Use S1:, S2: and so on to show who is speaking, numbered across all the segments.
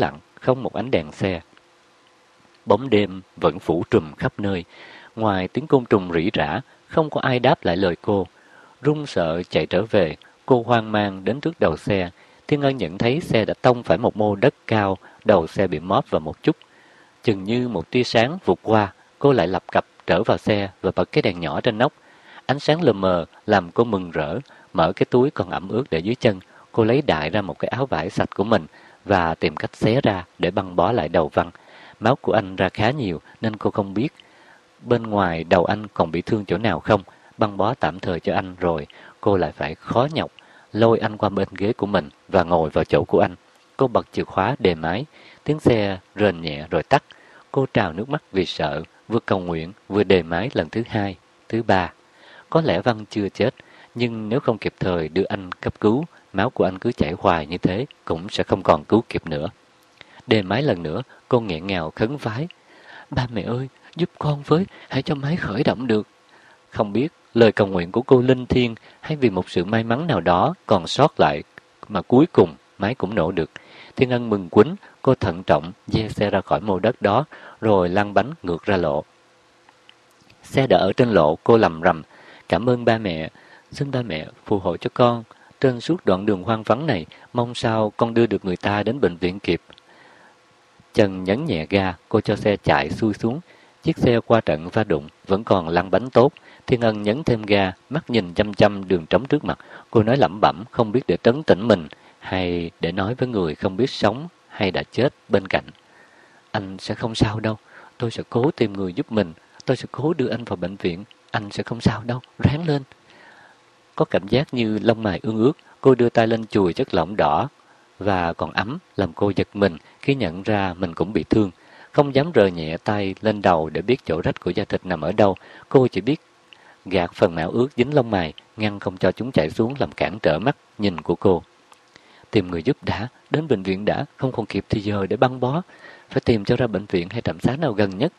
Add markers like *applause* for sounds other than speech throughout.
S1: lặng, không một ánh đèn xe. Bóng đêm vẫn phủ trùm khắp nơi, ngoài tiếng côn trùng rỉ rả, không có ai đáp lại lời cô. Run sợ chạy trở về, cô hoang mang đến trước đầu xe. Thiên Ân nhận thấy xe đã tông phải một mô đất cao, đầu xe bị móp vào một chút. Chừng như một tia sáng vụt qua, cô lại lập cập trở vào xe và bật cái đèn nhỏ trên nóc. Ánh sáng lờ mờ làm cô mừng rỡ, mở cái túi còn ẩm ướt để dưới chân. Cô lấy đại ra một cái áo vải sạch của mình và tìm cách xé ra để băng bó lại đầu Văn. Máu của anh ra khá nhiều nên cô không biết bên ngoài đầu anh còn bị thương chỗ nào không. Băng bó tạm thời cho anh rồi, cô lại phải khó nhọc lôi anh qua bên ghế của mình và ngồi vào chỗ của anh. Cô bật chìa khóa đề máy, tiếng xe rền nhẹ rồi tắt. Cô trào nước mắt vì sợ, vừa cầu nguyện, vừa đề máy lần thứ hai, thứ ba. Có lẽ Văn chưa chết, nhưng nếu không kịp thời đưa anh cấp cứu, máu của anh cứ chảy hoài như thế, cũng sẽ không còn cứu kịp nữa. Đề máy lần nữa, cô nghẹn ngào khấn vái. Ba mẹ ơi, giúp con với, hãy cho máy khởi động được. Không biết lời cầu nguyện của cô linh Thiên hay vì một sự may mắn nào đó còn sót lại mà cuối cùng máy cũng nổ được. Thiên Ân mừng quýnh, cô thận trọng dê xe ra khỏi mô đất đó, rồi lăn bánh ngược ra lộ. Xe đã ở trên lộ, cô lầm rầm, cảm ơn ba mẹ, xin ba mẹ phù hộ cho con. Trên suốt đoạn đường hoang vắng này, mong sao con đưa được người ta đến bệnh viện kịp. trần nhấn nhẹ ga, cô cho xe chạy xuôi xuống. Chiếc xe qua trận va đụng, vẫn còn lăn bánh tốt. Thiên Ân nhấn thêm ga, mắt nhìn chăm chăm đường trống trước mặt. Cô nói lẩm bẩm, không biết để trấn tĩnh mình, hay để nói với người không biết sống hay đã chết bên cạnh. Anh sẽ không sao đâu, tôi sẽ cố tìm người giúp mình, tôi sẽ cố đưa anh vào bệnh viện, anh sẽ không sao đâu, ráng lên. Có cảm giác như lông mày ương ướt, cô đưa tay lên chùi chất lỏng đỏ và còn ấm, làm cô giật mình khi nhận ra mình cũng bị thương. Không dám rời nhẹ tay lên đầu để biết chỗ rách của da thịt nằm ở đâu, cô chỉ biết gạt phần mạo ướt dính lông mày, ngăn không cho chúng chảy xuống làm cản trở mắt nhìn của cô. Tìm người giúp đã, đến bệnh viện đã, không còn kịp thì giờ để băng bó. Phải tìm cho ra bệnh viện hay trạm xá nào gần nhất.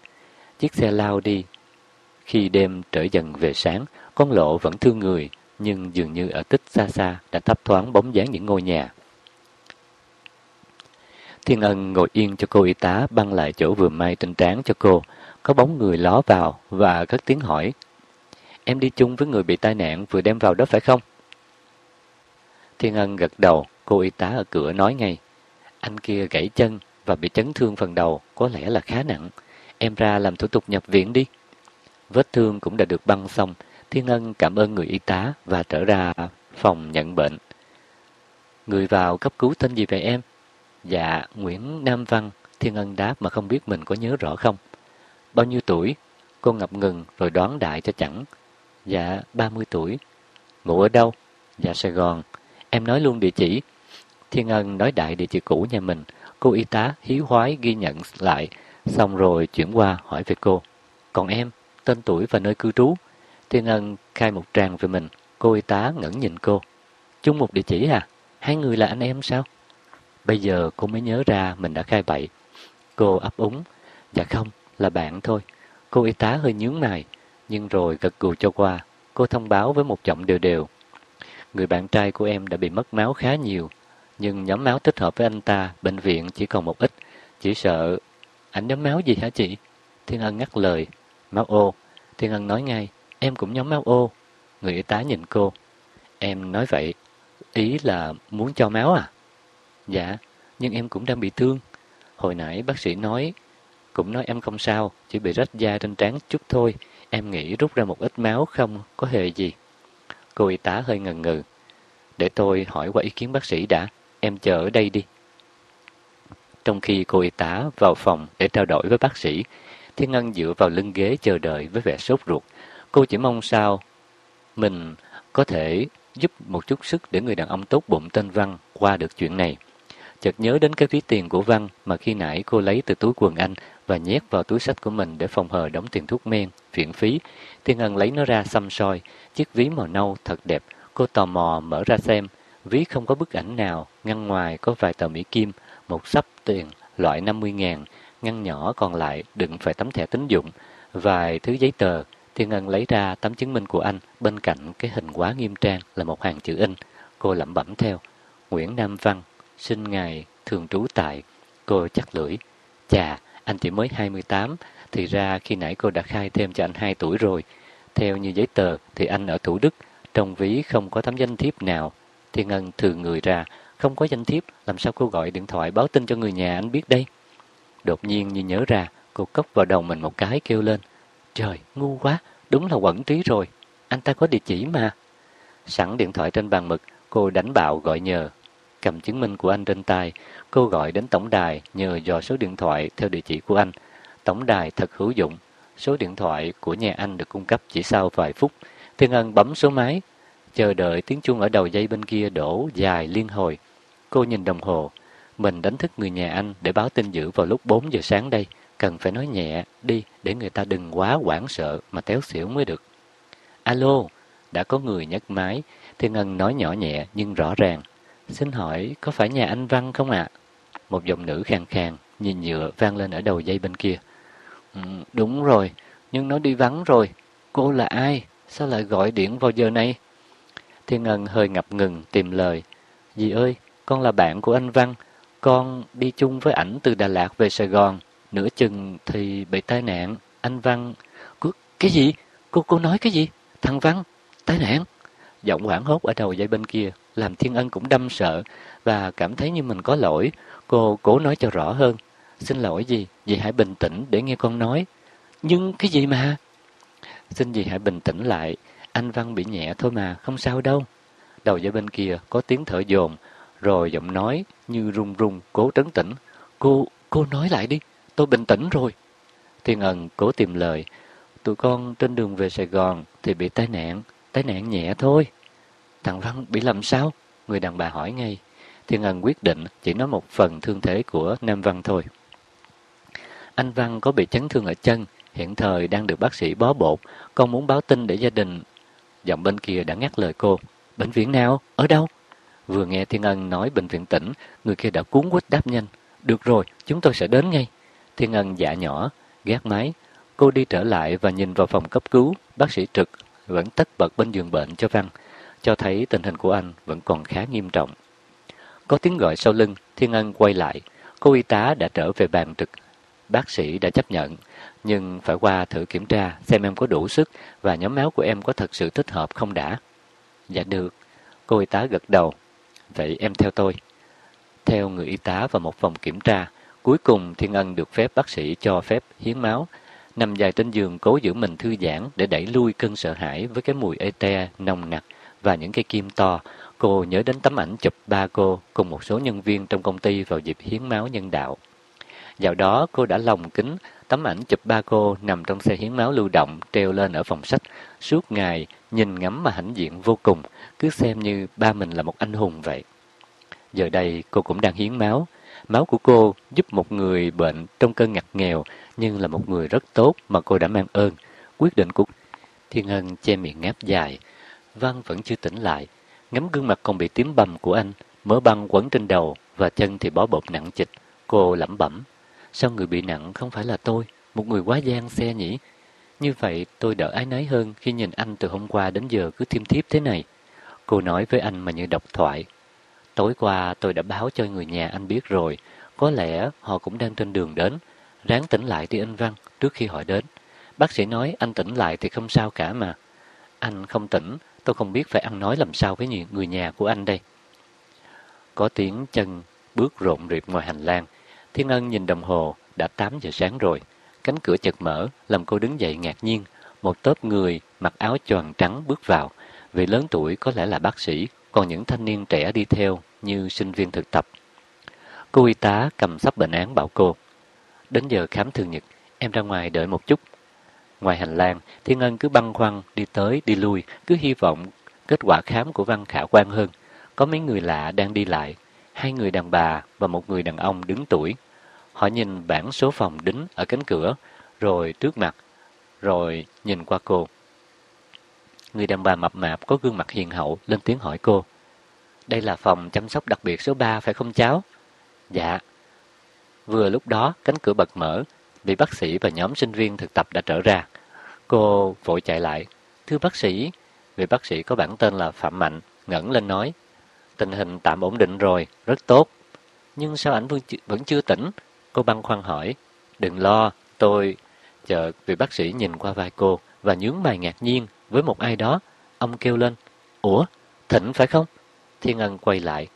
S1: Chiếc xe lao đi. Khi đêm trở dần về sáng, con lộ vẫn thương người, nhưng dường như ở tích xa xa đã thấp thoáng bóng dáng những ngôi nhà. Thiên Ân ngồi yên cho cô y tá băng lại chỗ vừa may trên trán cho cô. Có bóng người ló vào và cất tiếng hỏi. Em đi chung với người bị tai nạn vừa đem vào đó phải không? Thiên Ân gật đầu, cô y tá ở cửa nói ngay. Anh kia gãy chân và bị chấn thương phần đầu, có lẽ là khá nặng. Em ra làm thủ tục nhập viện đi. Vết thương cũng đã được băng xong, Thiên Ân cảm ơn người y tá và trở ra phòng nhận bệnh. Người vào cấp cứu tên gì vậy em? Dạ, Nguyễn Nam Văn, Thiên Ân đáp mà không biết mình có nhớ rõ không. Bao nhiêu tuổi? Cô ngập ngừng rồi đoán đại cho chẳng. Dạ, 30 tuổi. Ngủ ở đâu? Dạ, Sài Gòn. Em nói luôn địa chỉ. Thiên Ân nói đại địa chỉ cũ nhà mình. Cô y tá hí hoái ghi nhận lại, xong rồi chuyển qua hỏi về cô. Còn em, tên tuổi và nơi cư trú? Thiên Ân khai một tràng về mình. Cô y tá ngẩn nhìn cô. Chung một địa chỉ à? Hai người là anh em sao? Bây giờ cô mới nhớ ra mình đã khai bậy. Cô ấp úng. Dạ không, là bạn thôi. Cô y tá hơi nhướng mày, nhưng rồi gật gù cho qua. Cô thông báo với một giọng đều đều. Người bạn trai của em đã bị mất máu khá nhiều, nhưng nhóm máu thích hợp với anh ta, bệnh viện chỉ còn một ít. Chỉ sợ... Anh nhóm máu gì hả chị? Thiên Ân ngắt lời. Máu ô. Thiên Ân nói ngay. Em cũng nhóm máu ô. Người y tá nhìn cô. Em nói vậy. Ý là muốn cho máu à? Dạ, nhưng em cũng đang bị thương. Hồi nãy bác sĩ nói, cũng nói em không sao, chỉ bị rách da trên trán chút thôi. Em nghĩ rút ra một ít máu không có hề gì. Cô y tá hơi ngần ngừ. Để tôi hỏi qua ý kiến bác sĩ đã, em chờ ở đây đi. Trong khi cô y tá vào phòng để trao đổi với bác sĩ, Thiên Ngân dựa vào lưng ghế chờ đợi với vẻ sốt ruột. Cô chỉ mong sao mình có thể giúp một chút sức để người đàn ông tốt bụng tên Văn qua được chuyện này. Chợt nhớ đến cái ví tiền của Văn mà khi nãy cô lấy từ túi quần anh và nhét vào túi sách của mình để phòng hờ đóng tiền thuốc men, viện phí. Thiên Ân lấy nó ra xăm soi, chiếc ví màu nâu thật đẹp. Cô tò mò mở ra xem, ví không có bức ảnh nào, ngăn ngoài có vài tờ mỹ kim, một sắp tiền loại 50 ngàn, ngăn nhỏ còn lại đựng phải tấm thẻ tín dụng, vài thứ giấy tờ. Thiên Ân lấy ra tấm chứng minh của anh, bên cạnh cái hình quá nghiêm trang là một hàng chữ in. Cô lẩm bẩm theo, Nguyễn Nam Văn, sinh ngày thường trú tại Cô chắc lưỡi. Chà, anh chỉ mới 28, thì ra khi nãy cô đã khai thêm cho anh 2 tuổi rồi. Theo như giấy tờ thì anh ở Thủ Đức, trong ví không có tấm danh thiếp nào. Thiên Ngân thừa người ra, không có danh thiếp, làm sao cô gọi điện thoại báo tin cho người nhà anh biết đây? Đột nhiên như nhớ ra, cô cốc vào đầu mình một cái kêu lên. Trời, ngu quá, đúng là quẩn trí rồi. Anh ta có địa chỉ mà. Sẵn điện thoại trên bàn mực, cô đánh bạo gọi nhờ. Cầm chứng minh của anh trên tay, cô gọi đến tổng đài nhờ dò số điện thoại theo địa chỉ của anh. Tổng đài thật hữu dụng. Số điện thoại của nhà anh được cung cấp chỉ sau vài phút. Thiên Ân bấm số máy, chờ đợi tiếng chuông ở đầu dây bên kia đổ dài liên hồi. Cô nhìn đồng hồ, mình đánh thức người nhà anh để báo tin dữ vào lúc 4 giờ sáng đây, cần phải nói nhẹ đi để người ta đừng quá hoảng sợ mà téo xỉu mới được. Alo, đã có người nhấc máy, Thiên Ân nói nhỏ nhẹ nhưng rõ ràng. Xin hỏi có phải nhà anh Văn không ạ? Một giọng nữ khàn khàn, nhìn nhựa vang lên ở đầu dây bên kia. Ừ, đúng rồi, nhưng nó đi vắng rồi. Cô là ai? Sao lại gọi điện vào giờ này? Thiên Ân hơi ngập ngừng tìm lời. Dì ơi, con là bạn của anh Văn. Con đi chung với ảnh từ Đà Lạt về Sài Gòn. Nửa chừng thì bị tai nạn. Anh Văn... Cái gì? Cô cô nói cái gì? Thằng Văn? Tai nạn? Giọng hoảng hốt ở đầu dây bên kia làm Thiên Ân cũng đâm sợ và cảm thấy như mình có lỗi. Cô cố nói cho rõ hơn. Xin lỗi gì? Dì hãy bình tĩnh để nghe con nói. Nhưng cái gì mà? Xin dì hãy bình tĩnh lại. Anh Văn bị nhẹ thôi mà, không sao đâu. Đầu dây bên kia có tiếng thở dồn, rồi giọng nói như run run cố trấn tĩnh. Cô, cô nói lại đi, tôi bình tĩnh rồi. Thiên Ân cố tìm lời. Tụi con trên đường về Sài Gòn thì bị tai nạn, tai nạn nhẹ thôi. Thằng Văn bị làm sao? Người đàn bà hỏi ngay. Thiên Ân quyết định chỉ nói một phần thương thế của Nam Văn thôi. Anh Văn có bị chấn thương ở chân, hiện thời đang được bác sĩ bó bột. Con muốn báo tin để gia đình. Giọng bên kia đã ngắt lời cô. Bệnh viện nào? Ở đâu? Vừa nghe Thiên Ân nói bệnh viện tỉnh, người kia đã cuốn quýt đáp nhanh. Được rồi, chúng tôi sẽ đến ngay. Thiên Ân dạ nhỏ, gác máy. Cô đi trở lại và nhìn vào phòng cấp cứu. Bác sĩ trực vẫn tất bật bên giường bệnh cho Văn, cho thấy tình hình của anh vẫn còn khá nghiêm trọng. Có tiếng gọi sau lưng, Thiên Ân quay lại. Cô y tá đã trở về bàn trực. Bác sĩ đã chấp nhận, nhưng phải qua thử kiểm tra xem em có đủ sức và nhóm máu của em có thật sự thích hợp không đã. Dạ được. Cô y tá gật đầu. Vậy em theo tôi. Theo người y tá vào một phòng kiểm tra, cuối cùng Thiên Ân được phép bác sĩ cho phép hiến máu. Nằm dài trên giường cố giữ mình thư giãn để đẩy lui cơn sợ hãi với cái mùi ete nồng nặc và những cái kim to. Cô nhớ đến tấm ảnh chụp ba cô cùng một số nhân viên trong công ty vào dịp hiến máu nhân đạo. Dạo đó cô đã lòng kính tấm ảnh chụp ba cô nằm trong xe hiến máu lưu động treo lên ở phòng sách. Suốt ngày nhìn ngắm mà hãnh diện vô cùng, cứ xem như ba mình là một anh hùng vậy. Giờ đây cô cũng đang hiến máu. Máu của cô giúp một người bệnh trong cơn ngặt nghèo nhưng là một người rất tốt mà cô đã mang ơn. Quyết định của Thiên Hân che miệng ngáp dài. Văn vẫn chưa tỉnh lại. Ngắm gương mặt còn bị tím bầm của anh, mớ băng quấn trên đầu và chân thì bó bột nặng chịch. Cô lẩm bẩm. Sao người bị nặng không phải là tôi, một người quá gian xe nhỉ? Như vậy tôi đỡ ái náy hơn khi nhìn anh từ hôm qua đến giờ cứ thiêm thiếp thế này. Cô nói với anh mà như độc thoại. Tối qua tôi đã báo cho người nhà anh biết rồi, có lẽ họ cũng đang trên đường đến. Ráng tỉnh lại đi anh Văn trước khi họ đến. Bác sĩ nói anh tỉnh lại thì không sao cả mà. Anh không tỉnh, tôi không biết phải ăn nói làm sao với người nhà của anh đây. Có tiếng chân bước rộn rịp ngoài hành lang. Thiên Ân nhìn đồng hồ, đã 8 giờ sáng rồi. Cánh cửa chật mở, làm cô đứng dậy ngạc nhiên. Một tốp người mặc áo choàng trắng bước vào. Vì lớn tuổi có lẽ là bác sĩ, còn những thanh niên trẻ đi theo như sinh viên thực tập. Cô y tá cầm sắp bệnh án bảo cô. Đến giờ khám thường nhật, em ra ngoài đợi một chút. Ngoài hành lang, Thiên Ân cứ băn khoăn đi tới đi lui, cứ hy vọng kết quả khám của Văn khả quan hơn. Có mấy người lạ đang đi lại, hai người đàn bà và một người đàn ông đứng tuổi. Họ nhìn bảng số phòng đính ở cánh cửa, rồi trước mặt, rồi nhìn qua cô. Người đàn bà mập mạp có gương mặt hiền hậu lên tiếng hỏi cô. Đây là phòng chăm sóc đặc biệt số 3 phải không cháu? Dạ. Vừa lúc đó, cánh cửa bật mở, vị bác sĩ và nhóm sinh viên thực tập đã trở ra. Cô vội chạy lại. Thưa bác sĩ, vị bác sĩ có bản tên là Phạm Mạnh, ngẩng lên nói. Tình hình tạm ổn định rồi, rất tốt. nhưng sao ảnh vẫn, chưa tỉnh? Cô băng khoăn hỏi. Đừng lo, tôi... Chợt vị bác sĩ nhìn qua vai cô và nhướng mày ngạc nhiên với một ai đó. Ông kêu lên. Ủa, Thịnh phải không? Thiên Ân quay lại.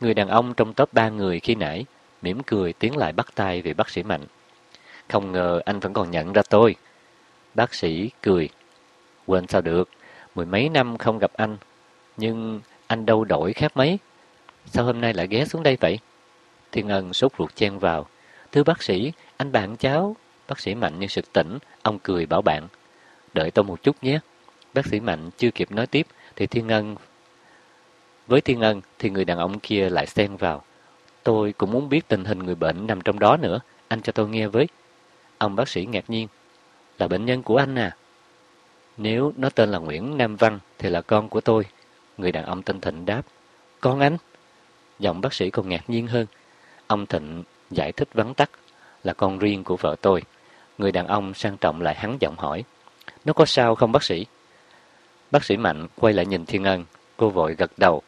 S1: Người đàn ông trong top ba người khi nãy, mỉm cười tiến lại bắt tay về bác sĩ Mạnh. Không ngờ anh vẫn còn nhận ra tôi. Bác sĩ cười. Quên sao được, mười mấy năm không gặp anh, nhưng anh đâu đổi khác mấy. Sao hôm nay lại ghé xuống đây vậy? Thiên Ân sốt ruột chen vào. Thưa bác sĩ, anh bạn cháu. Bác sĩ Mạnh như sực tỉnh, ông cười bảo bạn. Đợi tôi một chút nhé. Bác sĩ Mạnh chưa kịp nói tiếp, thì Thiên ngân Với Thiên ngân thì người đàn ông kia lại xen vào. Tôi cũng muốn biết tình hình người bệnh nằm trong đó nữa. Anh cho tôi nghe với. Ông bác sĩ ngạc nhiên. Là bệnh nhân của anh à? Nếu nó tên là Nguyễn Nam Văn thì là con của tôi. Người đàn ông tên Thịnh đáp. Con anh? Giọng bác sĩ còn ngạc nhiên hơn. Ông Thịnh giải thích vắn tắt là con riêng của vợ tôi. Người đàn ông sang trọng lại hắn giọng hỏi. Nó có sao không bác sĩ? Bác sĩ Mạnh quay lại nhìn Thiên Ân. Cô vội gật đầu.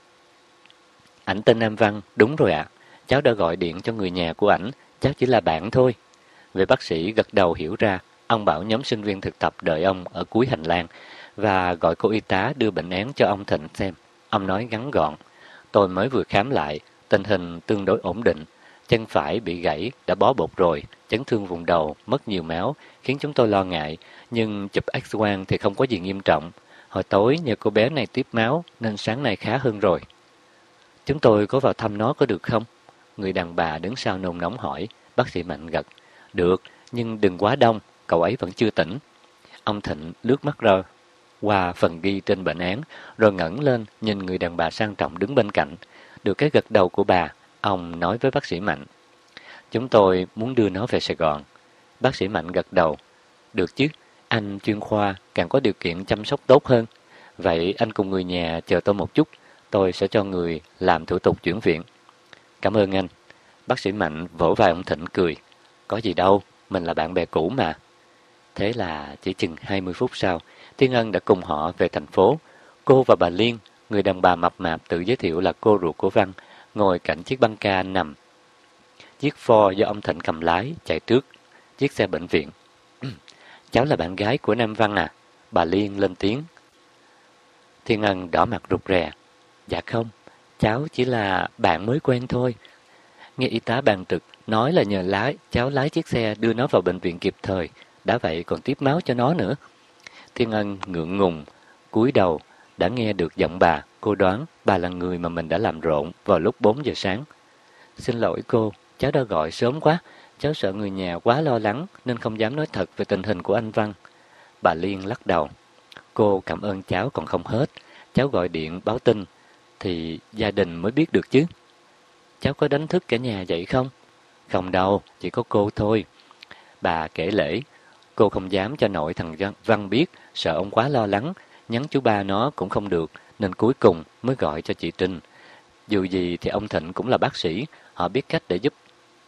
S1: Ảnh tên Nam Văn, đúng rồi ạ. Cháu đã gọi điện cho người nhà của ảnh. Cháu chỉ là bạn thôi. Về bác sĩ gật đầu hiểu ra. Ông bảo nhóm sinh viên thực tập đợi ông ở cuối hành lang và gọi cô y tá đưa bệnh án cho ông Thịnh xem. Ông nói ngắn gọn. Tôi mới vừa khám lại, tình hình tương đối ổn định. Chân phải bị gãy, đã bó bột rồi, chấn thương vùng đầu, mất nhiều máu, khiến chúng tôi lo ngại. Nhưng chụp x-quang thì không có gì nghiêm trọng. Hồi tối nhờ cô bé này tiếp máu nên sáng nay khá hơn rồi. Chúng tôi có vào thăm nó có được không? Người đàn bà đứng sau nôn nóng hỏi. Bác sĩ Mạnh gật. Được, nhưng đừng quá đông, cậu ấy vẫn chưa tỉnh. Ông Thịnh lướt mắt ra qua phần ghi trên bệnh án, rồi ngẩng lên nhìn người đàn bà sang trọng đứng bên cạnh. Được cái gật đầu của bà, ông nói với bác sĩ Mạnh. Chúng tôi muốn đưa nó về Sài Gòn. Bác sĩ Mạnh gật đầu. Được chứ, anh chuyên khoa càng có điều kiện chăm sóc tốt hơn. Vậy anh cùng người nhà chờ tôi một chút, tôi sẽ cho người làm thủ tục chuyển viện. Cảm ơn anh. Bác sĩ Mạnh vỗ vai ông Thịnh cười. Có gì đâu, mình là bạn bè cũ mà. Thế là chỉ chừng 20 phút sau, Thiên Ân đã cùng họ về thành phố. Cô và bà Liên, người đàn bà mập mạp tự giới thiệu là cô ruột của Văn, ngồi cạnh chiếc băng ca nằm. Chiếc Ford do ông Thịnh cầm lái, chạy trước, chiếc xe bệnh viện. *clears throat* Cháu là bạn gái của Nam Văn à? Bà Liên lên tiếng. Thiên Ân đỏ mặt rụt rè. Dạ không, cháu chỉ là bạn mới quen thôi. Nghe y tá bàn trực nói là nhờ lái, cháu lái chiếc xe đưa nó vào bệnh viện kịp thời, đã vậy còn tiếp máu cho nó nữa. Thiên Ân ngượng ngùng, cúi đầu, đã nghe được giọng bà, cô đoán bà là người mà mình đã làm rộn vào lúc 4 giờ sáng. Xin lỗi cô, cháu đã gọi sớm quá, cháu sợ người nhà quá lo lắng nên không dám nói thật về tình hình của anh Văn. Bà Liên lắc đầu. Cô cảm ơn cháu còn không hết, cháu gọi điện báo tin thì gia đình mới biết được chứ. Cháu có đánh thức cả nhà vậy không? Không đâu, chỉ có cô thôi. Bà kể lễ, cô không dám cho nội thằng Văn biết, sợ ông quá lo lắng, nhắn chú ba nó cũng không được, nên cuối cùng mới gọi cho chị Trinh. Dù gì thì ông Thịnh cũng là bác sĩ, họ biết cách để giúp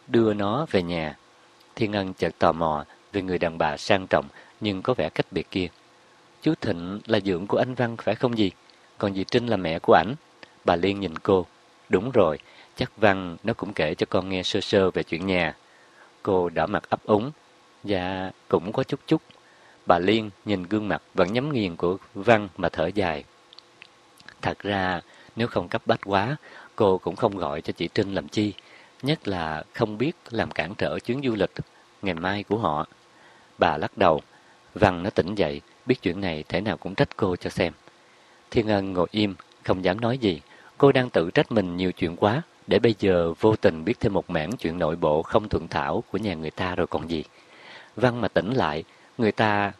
S1: đưa nó về nhà. Thiên Ân chợt tò mò về người đàn bà sang trọng nhưng có vẻ cách biệt kia. Chú Thịnh là dưỡng của anh Văn phải không gì? Còn dì Trinh là mẹ của ảnh. Bà Liên nhìn cô. Đúng rồi, chắc Văn nó cũng kể cho con nghe sơ sơ về chuyện nhà. Cô đỏ mặt ấp úng. Dạ, cũng có chút chút. Bà Liên nhìn gương mặt vẫn nhắm nghiền của Văn mà thở dài. Thật ra, nếu không cấp bách quá, cô cũng không gọi cho chị Trinh làm chi. Nhất là không biết làm cản trở chuyến du lịch ngày mai của họ. Bà lắc đầu. Văn nó tỉnh dậy, biết chuyện này thể nào cũng trách cô cho xem. Thiên Ân ngồi im, không dám nói gì. Cô đang tự trách mình nhiều chuyện quá, để bây giờ vô tình biết thêm một mảng chuyện nội bộ không thuận thảo của nhà người ta rồi còn gì. Văn mà tỉnh lại, người ta...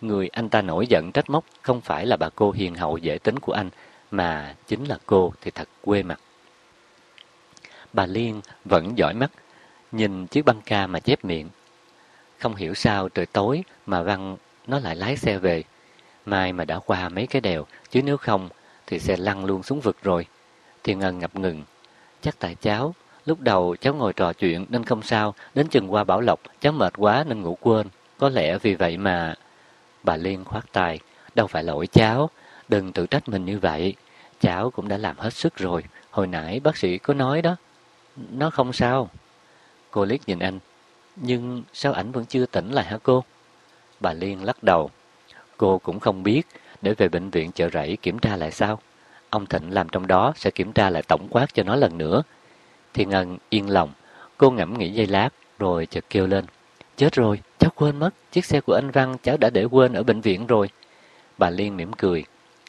S1: Người anh ta nổi giận trách móc không phải là bà cô hiền hậu dễ tính của anh, mà chính là cô thì thật quê mặt. Bà Liên vẫn giỏi mắt, nhìn chiếc băng ca mà chép miệng. Không hiểu sao trời tối mà Văn nó lại lái xe về. Mai mà đã qua mấy cái đèo, chứ nếu không thì xe lăn luôn xuống vực rồi. Thiên Ân ngập ngừng. Chắc tại cháu, lúc đầu cháu ngồi trò chuyện nên không sao, đến chừng qua Bảo Lộc, cháu mệt quá nên ngủ quên. Có lẽ vì vậy mà... Bà Liên khoát tay, đâu phải lỗi cháu, đừng tự trách mình như vậy. Cháu cũng đã làm hết sức rồi, hồi nãy bác sĩ có nói đó nó không sao. Cô liếc nhìn anh. Nhưng sao ảnh vẫn chưa tỉnh lại hả cô? Bà Liên lắc đầu. Cô cũng không biết, để về bệnh viện chợ rẫy kiểm tra lại sao. Ông Thịnh làm trong đó sẽ kiểm tra lại tổng quát cho nó lần nữa. Thiên Ngân yên lòng, cô ngẫm nghĩ giây lát, rồi chợt kêu lên. Chết rồi, cháu quên mất, chiếc xe của anh Văn cháu đã để quên ở bệnh viện rồi. Bà Liên mỉm cười.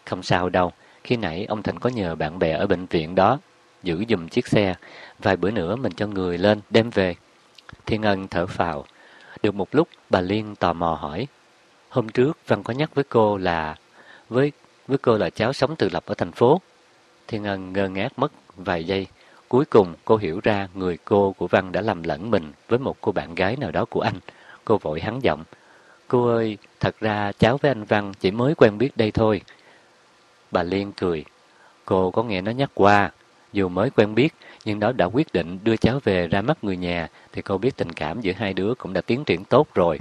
S1: Không sao đâu, khi nãy ông Thịnh có nhờ bạn bè ở bệnh viện đó giữ dùm chiếc xe, vài bữa nữa mình cho người lên đem về. Thiên Ngân thở phào. Được một lúc, bà Liên tò mò hỏi. Hôm trước Văn có nhắc với cô là với với cô là cháu sống tự lập ở thành phố. Thiên Ngân ngơ ngác mất vài giây. Cuối cùng cô hiểu ra người cô của Văn đã làm lẫn mình với một cô bạn gái nào đó của anh. Cô vội hắn giọng. Cô ơi, thật ra cháu với anh Văn chỉ mới quen biết đây thôi. Bà Liên cười. Cô có nghe nó nhắc qua. Dù mới quen biết, nhưng đó đã quyết định đưa cháu về ra mắt người nhà, thì cô biết tình cảm giữa hai đứa cũng đã tiến triển tốt rồi.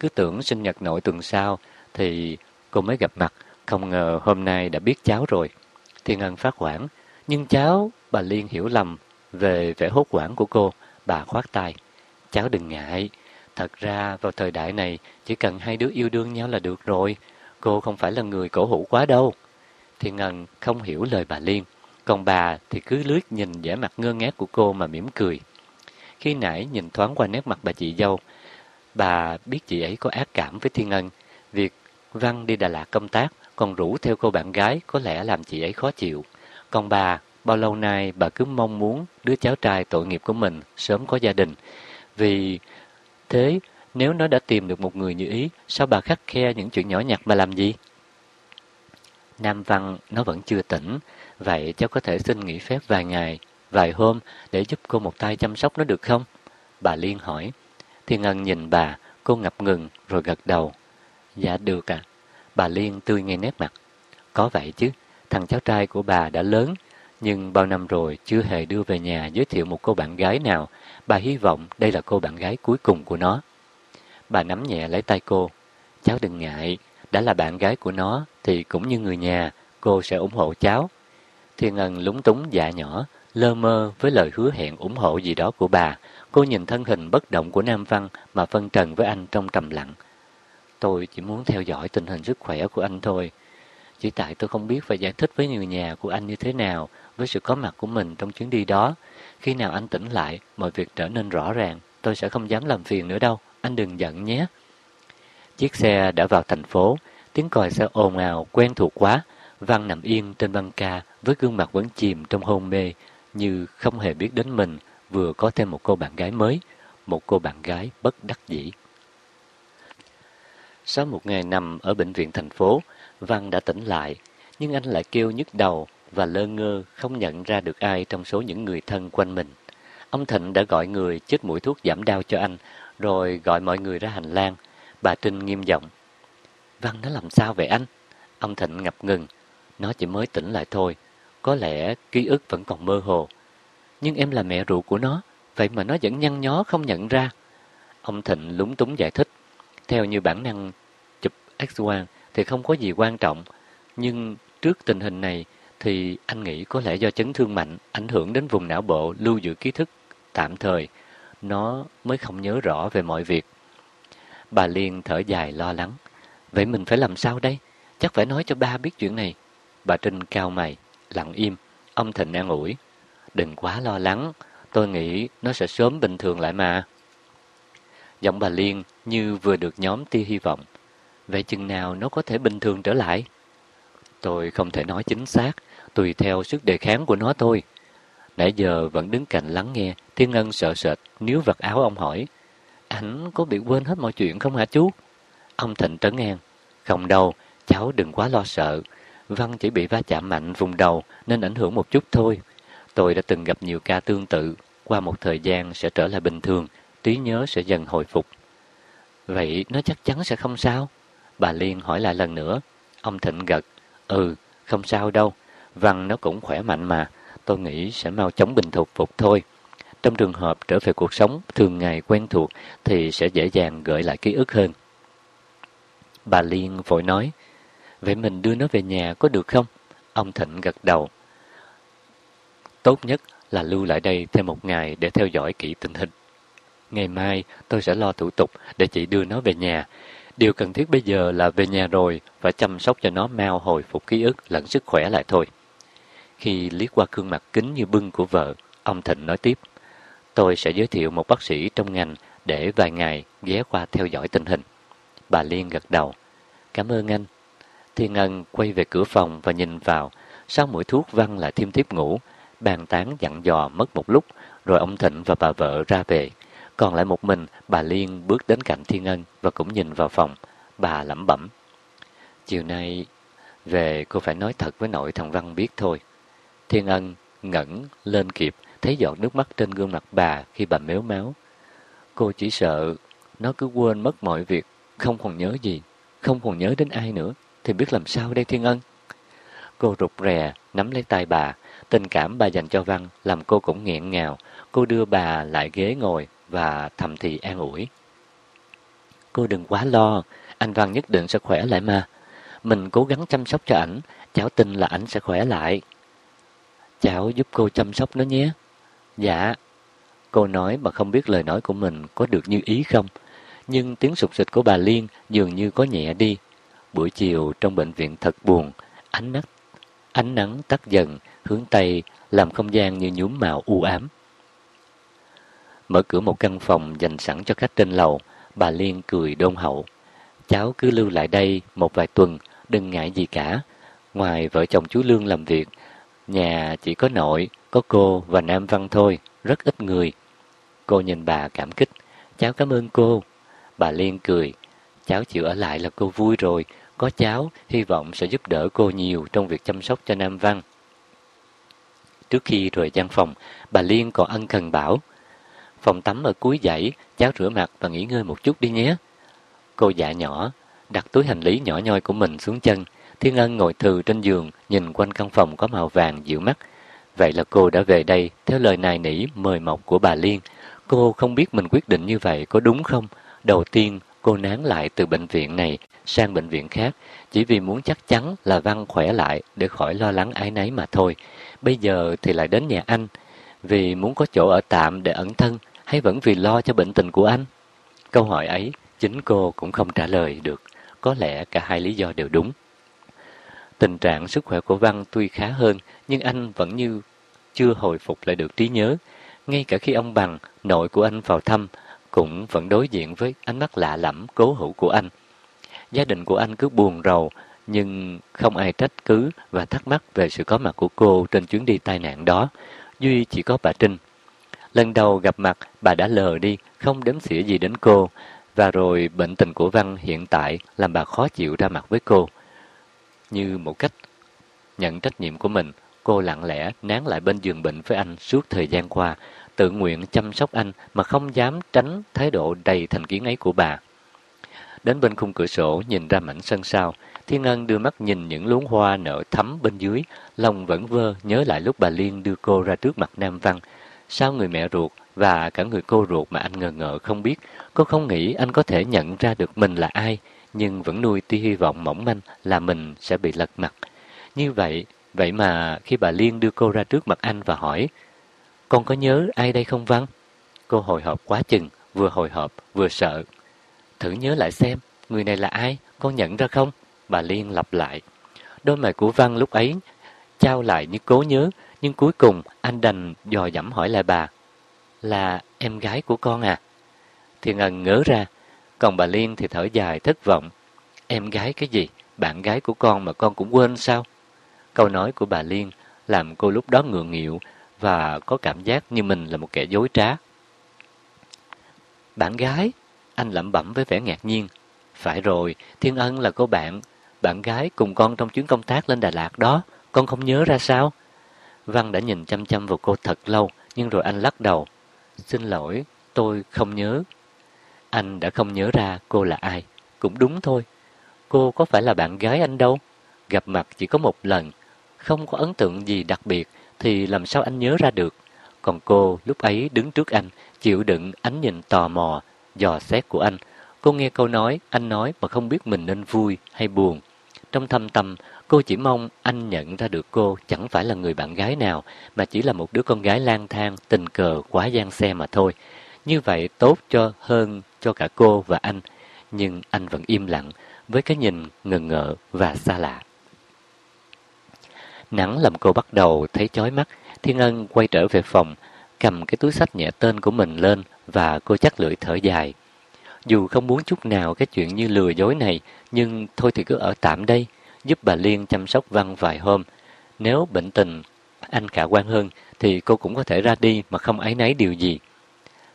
S1: Cứ tưởng sinh nhật nội tuần sau, thì cô mới gặp mặt, không ngờ hôm nay đã biết cháu rồi. Thiên Ân phát hoảng, nhưng cháu, bà Liên hiểu lầm về vẻ hốt hoảng của cô, bà khoát tay. Cháu đừng ngại, thật ra vào thời đại này chỉ cần hai đứa yêu đương nhau là được rồi, cô không phải là người cổ hủ quá đâu. Thiên Ân không hiểu lời bà Liên, còn bà thì cứ lướt nhìn vẻ mặt ngơ ngác của cô mà mỉm cười. Khi nãy nhìn thoáng qua nét mặt bà chị dâu, bà biết chị ấy có ác cảm với Thiên Ân. Việc Văn đi Đà Lạt công tác, còn rủ theo cô bạn gái có lẽ làm chị ấy khó chịu. Còn bà, bao lâu nay bà cứ mong muốn đứa cháu trai tội nghiệp của mình sớm có gia đình. Vì thế, nếu nó đã tìm được một người như ý, sao bà khắc khe những chuyện nhỏ nhặt mà làm gì? Nam Văn nó vẫn chưa tỉnh, vậy cháu có thể xin nghỉ phép vài ngày, vài hôm để giúp cô một tay chăm sóc nó được không? Bà Liên hỏi. Thiên Ngân nhìn bà, cô ngập ngừng rồi gật đầu. Dạ được à. Bà Liên tươi ngay nét mặt. Có vậy chứ, thằng cháu trai của bà đã lớn, nhưng bao năm rồi chưa hề đưa về nhà giới thiệu một cô bạn gái nào. Bà hy vọng đây là cô bạn gái cuối cùng của nó. Bà nắm nhẹ lấy tay cô. Cháu đừng ngại, đã là bạn gái của nó thì cũng như người nhà, cô sẽ ủng hộ cháu. Thiên Ngân lúng túng dạ nhỏ, lơ mơ với lời hứa hẹn ủng hộ gì đó của bà. Cô nhìn thân hình bất động của Nam Văn mà phân trần với anh trong trầm lặng. Tôi chỉ muốn theo dõi tình hình sức khỏe của anh thôi. Chỉ tại tôi không biết phải giải thích với người nhà của anh như thế nào với sự có mặt của mình trong chuyến đi đó. Khi nào anh tỉnh lại, mọi việc trở nên rõ ràng, tôi sẽ không dám làm phiền nữa đâu. Anh đừng giận nhé. Chiếc xe đã vào thành phố, tiếng còi xe ồn ào quen thuộc quá. Văn nằm yên trên băng ca với gương mặt vẫn chìm trong hôn mê, như không hề biết đến mình vừa có thêm một cô bạn gái mới, một cô bạn gái bất đắc dĩ. Sau một ngày nằm ở bệnh viện thành phố, Văn đã tỉnh lại, nhưng anh lại kêu nhức đầu và lơ ngơ không nhận ra được ai trong số những người thân quanh mình. Ông Thịnh đã gọi người chích mũi thuốc giảm đau cho anh, rồi gọi mọi người ra hành lang. Bà Trinh nghiêm giọng. Văn nó làm sao vậy anh? Ông Thịnh ngập ngừng. Nó chỉ mới tỉnh lại thôi. Có lẽ ký ức vẫn còn mơ hồ. Nhưng em là mẹ ruột của nó. Vậy mà nó vẫn nhăn nhó không nhận ra. Ông Thịnh lúng túng giải thích. Theo như bản năng chụp X-quang thì không có gì quan trọng. Nhưng trước tình hình này thì anh nghĩ có lẽ do chấn thương mạnh, ảnh hưởng đến vùng não bộ, lưu giữ ký thức tạm thời. Nó mới không nhớ rõ về mọi việc. Bà Liên thở dài lo lắng. Vậy mình phải làm sao đây? Chắc phải nói cho ba biết chuyện này. Bà Trinh cao mày, lặng im. Ông Thịnh an ủi. Đừng quá lo lắng. Tôi nghĩ nó sẽ sớm bình thường lại mà. Giọng bà Liên như vừa được nhóm tia hy vọng. Vậy chừng nào nó có thể bình thường trở lại? Tôi không thể nói chính xác, tùy theo sức đề kháng của nó thôi. Nãy giờ vẫn đứng cạnh lắng nghe, Thiên Ngân sợ sệt, níu vật áo ông hỏi. Ảnh có bị quên hết mọi chuyện không hả chú? Ông Thịnh trấn an. Không đâu, cháu đừng quá lo sợ. Văn chỉ bị va chạm mạnh vùng đầu nên ảnh hưởng một chút thôi. Tôi đã từng gặp nhiều ca tương tự. Qua một thời gian sẽ trở lại bình thường, trí nhớ sẽ dần hồi phục. Vậy nó chắc chắn sẽ không sao? Bà Liên hỏi lại lần nữa. Ông Thịnh gật. Ừ, không sao đâu. Văn nó cũng khỏe mạnh mà. Tôi nghĩ sẽ mau chóng bình phục phục thôi. Trong trường hợp trở về cuộc sống thường ngày quen thuộc thì sẽ dễ dàng gợi lại ký ức hơn. Bà Liên vội nói, vậy mình đưa nó về nhà có được không? Ông Thịnh gật đầu. Tốt nhất là lưu lại đây thêm một ngày để theo dõi kỹ tình hình. Ngày mai tôi sẽ lo thủ tục để chị đưa nó về nhà. Điều cần thiết bây giờ là về nhà rồi và chăm sóc cho nó mau hồi phục ký ức lẫn sức khỏe lại thôi. Khi liếc qua gương mặt kính như bưng của vợ, ông Thịnh nói tiếp. Tôi sẽ giới thiệu một bác sĩ trong ngành để vài ngày ghé qua theo dõi tình hình. Bà Liên gật đầu. Cảm ơn anh. Thiên Ngân quay về cửa phòng và nhìn vào. Sau mũi thuốc văng lại thêm tiếp ngủ. Bàn tán dặn dò mất một lúc, rồi ông Thịnh và bà vợ ra về. Còn lại một mình, bà Liên bước đến cạnh Thiên Ngân và cũng nhìn vào phòng. Bà lẩm bẩm. Chiều nay về cô phải nói thật với nội thằng Văn biết thôi. Thiên Ân ngẩn lên kịp, thấy giọt nước mắt trên gương mặt bà khi bà méo máu. Cô chỉ sợ nó cứ quên mất mọi việc, không còn nhớ gì, không còn nhớ đến ai nữa, thì biết làm sao đây Thiên Ân? Cô rụt rè, nắm lấy tay bà, tình cảm bà dành cho Văn làm cô cũng nghẹn ngào. Cô đưa bà lại ghế ngồi và thầm thì an ủi. Cô đừng quá lo, anh Văn nhất định sẽ khỏe lại mà. Mình cố gắng chăm sóc cho ảnh, cháu tin là ảnh sẽ khỏe lại. Cháu giúp cô chăm sóc nó nhé. Dạ. Cô nói mà không biết lời nói của mình có được như ý không. Nhưng tiếng sụt sịch của bà Liên dường như có nhẹ đi. Buổi chiều trong bệnh viện thật buồn, ánh nắng, ánh nắng tắt dần, hướng Tây làm không gian như nhuốm màu u ám. Mở cửa một căn phòng dành sẵn cho khách trên lầu, bà Liên cười đôn hậu. Cháu cứ lưu lại đây một vài tuần, đừng ngại gì cả. Ngoài vợ chồng chú Lương làm việc, Nhà chỉ có nội, có cô và Nam Văn thôi, rất ít người. Cô nhìn bà cảm kích. Cháu cảm ơn cô. Bà Liên cười. Cháu chịu ở lại là cô vui rồi. Có cháu, hy vọng sẽ giúp đỡ cô nhiều trong việc chăm sóc cho Nam Văn. Trước khi rời gian phòng, bà Liên còn ân cần bảo. Phòng tắm ở cuối dãy, cháu rửa mặt và nghỉ ngơi một chút đi nhé. Cô dạ nhỏ, đặt túi hành lý nhỏ nhoi của mình xuống chân, Thiên Ân ngồi thừ trên giường, nhìn quanh căn phòng có màu vàng dịu mắt. Vậy là cô đã về đây theo lời nài nỉ mời mọc của bà Liên. Cô không biết mình quyết định như vậy có đúng không? Đầu tiên, cô nán lại từ bệnh viện này sang bệnh viện khác, chỉ vì muốn chắc chắn là Văn khỏe lại để khỏi lo lắng ái nấy mà thôi. Bây giờ thì lại đến nhà anh, vì muốn có chỗ ở tạm để ẩn thân hay vẫn vì lo cho bệnh tình của anh? Câu hỏi ấy, chính cô cũng không trả lời được. Có lẽ cả hai lý do đều đúng. Tình trạng sức khỏe của Văn tuy khá hơn, nhưng anh vẫn như chưa hồi phục lại được trí nhớ. Ngay cả khi ông Bằng, nội của anh vào thăm, cũng vẫn đối diện với ánh mắt lạ lẫm cố hữu của anh. Gia đình của anh cứ buồn rầu, nhưng không ai trách cứ và thắc mắc về sự có mặt của cô trên chuyến đi tai nạn đó. Duy chỉ có bà Trinh. Lần đầu gặp mặt, bà đã lờ đi, không đếm xỉa gì đến cô. Và rồi bệnh tình của Văn hiện tại làm bà khó chịu ra mặt với cô. Như một cách nhận trách nhiệm của mình, cô lặng lẽ nán lại bên giường bệnh với anh suốt thời gian qua, tự nguyện chăm sóc anh mà không dám tránh thái độ đầy thành kiến ấy của bà. Đến bên khung cửa sổ nhìn ra mảnh sân sau, Thiên Ân đưa mắt nhìn những luống hoa nở thắm bên dưới, lòng vẫn vơ nhớ lại lúc bà Liên đưa cô ra trước mặt Nam Văn. Sao người mẹ ruột và cả người cô ruột mà anh ngờ ngợ không biết, cô không nghĩ anh có thể nhận ra được mình là ai, nhưng vẫn nuôi tia hy vọng mỏng manh là mình sẽ bị lật mặt. Như vậy, vậy mà khi bà Liên đưa cô ra trước mặt anh và hỏi, con có nhớ ai đây không Văn? Cô hồi hộp quá chừng, vừa hồi hộp, vừa sợ. Thử nhớ lại xem, người này là ai, con nhận ra không? Bà Liên lặp lại. Đôi mày của Văn lúc ấy trao lại như cố nhớ, nhưng cuối cùng anh đành dò dẫm hỏi lại bà. Là em gái của con à? Thiên Ân ngớ ra, còn bà Liên thì thở dài thất vọng. Em gái cái gì? Bạn gái của con mà con cũng quên sao? Câu nói của bà Liên làm cô lúc đó ngượng nghịu và có cảm giác như mình là một kẻ dối trá. Bạn gái? Anh lẩm bẩm với vẻ ngạc nhiên. Phải rồi, Thiên Ân là cô bạn, bạn gái cùng con trong chuyến công tác lên Đà Lạt đó, con không nhớ ra sao? Văn đã nhìn chăm chăm vào cô thật lâu, nhưng rồi anh lắc đầu. Xin lỗi, tôi không nhớ. Anh đã không nhớ ra cô là ai. Cũng đúng thôi. Cô có phải là bạn gái anh đâu. Gặp mặt chỉ có một lần. Không có ấn tượng gì đặc biệt thì làm sao anh nhớ ra được. Còn cô lúc ấy đứng trước anh, chịu đựng ánh nhìn tò mò, dò xét của anh. Cô nghe câu nói, anh nói mà không biết mình nên vui hay buồn. Trong thâm tâm, Cô chỉ mong anh nhận ra được cô chẳng phải là người bạn gái nào, mà chỉ là một đứa con gái lang thang, tình cờ quá gian xe mà thôi. Như vậy tốt cho hơn cho cả cô và anh, nhưng anh vẫn im lặng, với cái nhìn ngờ ngợ và xa lạ. Nắng làm cô bắt đầu thấy chói mắt, Thiên Ân quay trở về phòng, cầm cái túi sách nhẹ tên của mình lên và cô chắc lưỡi thở dài. Dù không muốn chút nào cái chuyện như lừa dối này, nhưng thôi thì cứ ở tạm đây, giúp bà Liên chăm sóc Văn vài hôm. Nếu bệnh tình anh khả quan hơn thì cô cũng có thể ra đi mà không áy náy điều gì.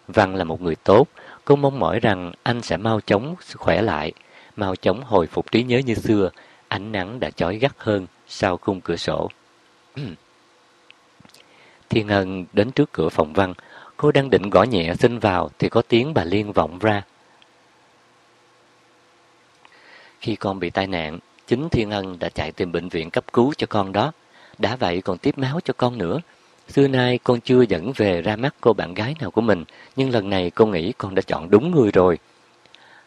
S1: Văn là một người tốt, cô mong mỏi rằng anh sẽ mau chóng khỏe lại, mau chóng hồi phục trí nhớ như xưa, ánh nắng đã chói gắt hơn sau khung cửa sổ. Thiên Ân đến trước cửa phòng Văn, cô đang định gõ nhẹ xin vào thì có tiếng bà Liên vọng ra. Khi con bị tai nạn, chính Thiên Ân đã chạy tìm bệnh viện cấp cứu cho con đó. Đã vậy còn tiếp máu cho con nữa. Xưa nay con chưa dẫn về ra mắt cô bạn gái nào của mình, nhưng lần này con nghĩ con đã chọn đúng người rồi.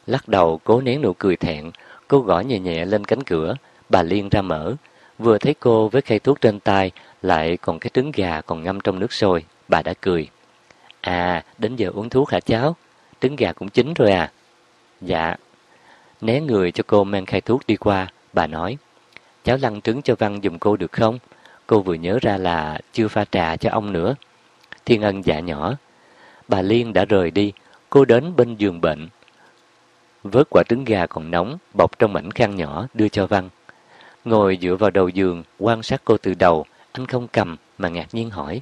S1: Lắc đầu cố nén nụ cười thẹn, cô gõ nhẹ nhẹ lên cánh cửa, bà Liên ra mở. Vừa thấy cô với khay thuốc trên tay, lại còn cái trứng gà còn ngâm trong nước sôi, bà đã cười. À, đến giờ uống thuốc hả cháu? Trứng gà cũng chín rồi à? Dạ. Né người cho cô mang khay thuốc đi qua, bà nói. Cháu lăn trứng cho Văn dùm cô được không? Cô vừa nhớ ra là chưa pha trà cho ông nữa. Thiên Ân dạ nhỏ. Bà Liên đã rời đi, cô đến bên giường bệnh. Vớt quả trứng gà còn nóng, bọc trong mảnh khăn nhỏ đưa cho Văn. Ngồi dựa vào đầu giường, quan sát cô từ đầu, anh không cầm mà ngạc nhiên hỏi.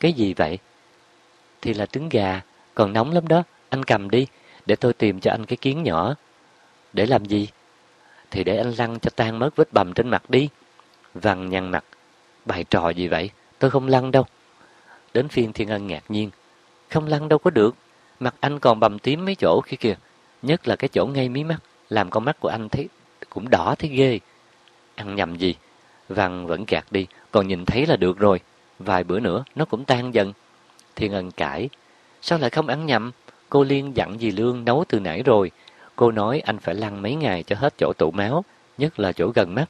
S1: Cái gì vậy? Thì là trứng gà, còn nóng lắm đó, anh cầm đi, để tôi tìm cho anh cái kiến nhỏ. Để làm gì? Thì để anh lăn cho tan mất vết bầm trên mặt đi. Văn nhăn mặt. Bài trò gì vậy? Tôi không lăn đâu. Đến phiên Thiên Ân ngạc nhiên. Không lăn đâu có được. Mặt anh còn bầm tím mấy chỗ kia kìa. Nhất là cái chỗ ngay mí mắt. Làm con mắt của anh thấy cũng đỏ thấy ghê. Ăn nhầm gì? Văn vẫn gạt đi. Còn nhìn thấy là được rồi. Vài bữa nữa nó cũng tan dần. Thiên Ân cãi. Sao lại không ăn nhầm? Cô Liên dặn dì Lương nấu từ nãy rồi. Cô nói anh phải lăn mấy ngày cho hết chỗ tụ máu, nhất là chỗ gần mắt.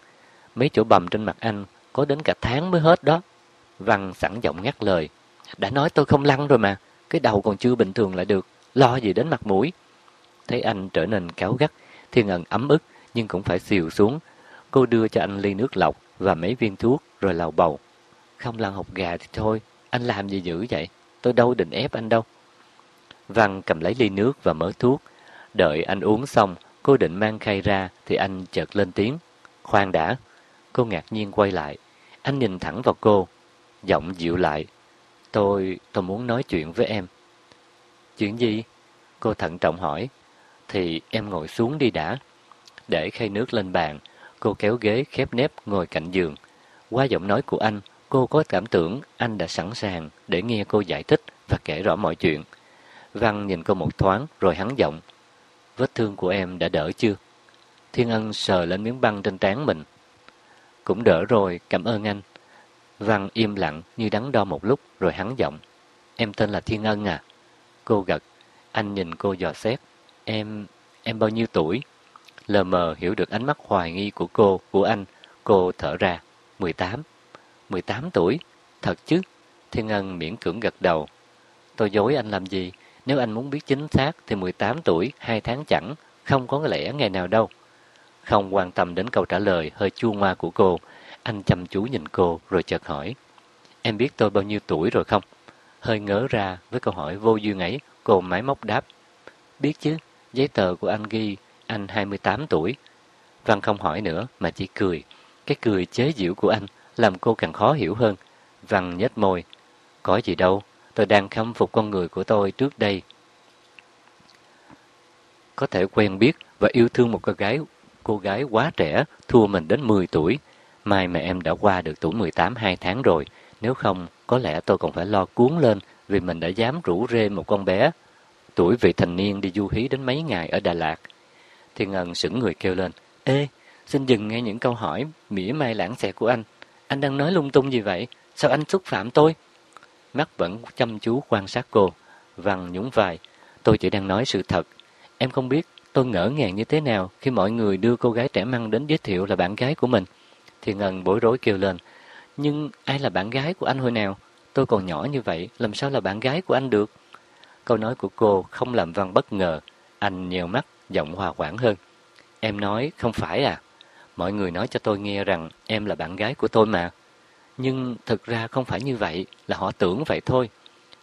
S1: Mấy chỗ bầm trên mặt anh có đến cả tháng mới hết đó. Văn sẵn giọng ngắt lời. Đã nói tôi không lăn rồi mà, cái đầu còn chưa bình thường lại được, lo gì đến mặt mũi. Thấy anh trở nên cáo gắt, Thiên Ân ấm ức nhưng cũng phải xìu xuống. Cô đưa cho anh ly nước lọc và mấy viên thuốc rồi lào bầu. Không lăn hộp gà thì thôi, anh làm gì dữ vậy? Tôi đâu định ép anh đâu. Văn cầm lấy ly nước và mớ thuốc. Đợi anh uống xong, cô định mang khay ra thì anh chợt lên tiếng. Khoan đã. Cô ngạc nhiên quay lại. Anh nhìn thẳng vào cô. Giọng dịu lại. Tôi, tôi muốn nói chuyện với em. Chuyện gì? Cô thận trọng hỏi. Thì em ngồi xuống đi đã. Để khay nước lên bàn, cô kéo ghế khép nép ngồi cạnh giường. Qua giọng nói của anh, cô có cảm tưởng anh đã sẵn sàng để nghe cô giải thích và kể rõ mọi chuyện. Văn nhìn cô một thoáng rồi hắn giọng. Vết thương của em đã đỡ chưa? Thiên Ân sờ lên miếng băng trên trán mình. Cũng đỡ rồi, cảm ơn anh. Văn im lặng như đắn đo một lúc rồi hắn giọng. Em tên là Thiên Ân à? Cô gật. Anh nhìn cô dò xét. Em... em bao nhiêu tuổi? Lờ mờ hiểu được ánh mắt hoài nghi của cô, của anh. Cô thở ra. 18. 18 tuổi? Thật chứ? Thiên Ân miễn cưỡng gật đầu. Tôi dối anh làm gì? Nếu anh muốn biết chính xác thì 18 tuổi, 2 tháng chẳng, không có lẽ ngày nào đâu. Không quan tâm đến câu trả lời hơi chua ngoa của cô, anh chăm chú nhìn cô rồi chợt hỏi. Em biết tôi bao nhiêu tuổi rồi không? Hơi ngớ ra với câu hỏi vô duyên ấy, cô máy móc đáp. Biết chứ, giấy tờ của anh ghi anh 28 tuổi. Văn không hỏi nữa mà chỉ cười. Cái cười chế giễu của anh làm cô càng khó hiểu hơn. Văn nhếch môi. Có gì đâu, tôi đang khâm phục con người của tôi trước đây. Có thể quen biết và yêu thương một cô gái, cô gái quá trẻ, thua mình đến 10 tuổi. Mai mà em đã qua được tuổi 18 2 tháng rồi, nếu không, có lẽ tôi còn phải lo cuốn lên vì mình đã dám rủ rê một con bé tuổi vị thành niên đi du hí đến mấy ngày ở Đà Lạt. Thiên Ngân sững người kêu lên, Ê, xin dừng nghe những câu hỏi mỉa mai lãng xẹt của anh. Anh đang nói lung tung gì vậy? Sao anh xúc phạm tôi? mắt vẫn chăm chú quan sát cô. Văn nhún vai, tôi chỉ đang nói sự thật. Em không biết tôi ngỡ ngàng như thế nào khi mọi người đưa cô gái trẻ măng đến giới thiệu là bạn gái của mình. Thiên Ngân bối rối kêu lên. Nhưng ai là bạn gái của anh hồi nào? Tôi còn nhỏ như vậy, làm sao là bạn gái của anh được? Câu nói của cô không làm Văn bất ngờ. Anh nhèo mắt, giọng hòa quảng hơn. Em nói không phải à? Mọi người nói cho tôi nghe rằng em là bạn gái của tôi mà. Nhưng thực ra không phải như vậy, là họ tưởng vậy thôi.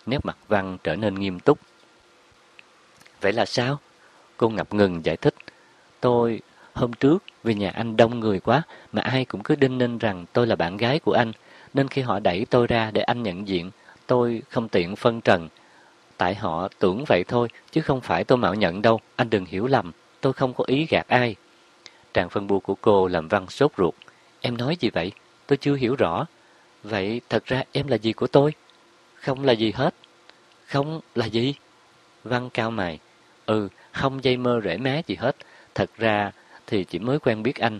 S1: Nét mặt Văn trở nên nghiêm túc. Vậy là sao? Cô ngập ngừng giải thích. Tôi, hôm trước, vì nhà anh đông người quá, mà ai cũng cứ đinh ninh rằng tôi là bạn gái của anh, nên khi họ đẩy tôi ra để anh nhận diện, tôi không tiện phân trần. Tại họ tưởng vậy thôi, chứ không phải tôi mạo nhận đâu, anh đừng hiểu lầm, tôi không có ý gạt ai. Tràng phân bua của cô làm Văn sốt ruột. Em nói gì vậy? Tôi chưa hiểu rõ. Vậy thật ra em là gì của tôi? Không là gì hết. Không là gì? Văn cao mày. Ừ, không dây mơ rễ má gì hết. Thật ra thì chỉ mới quen biết anh.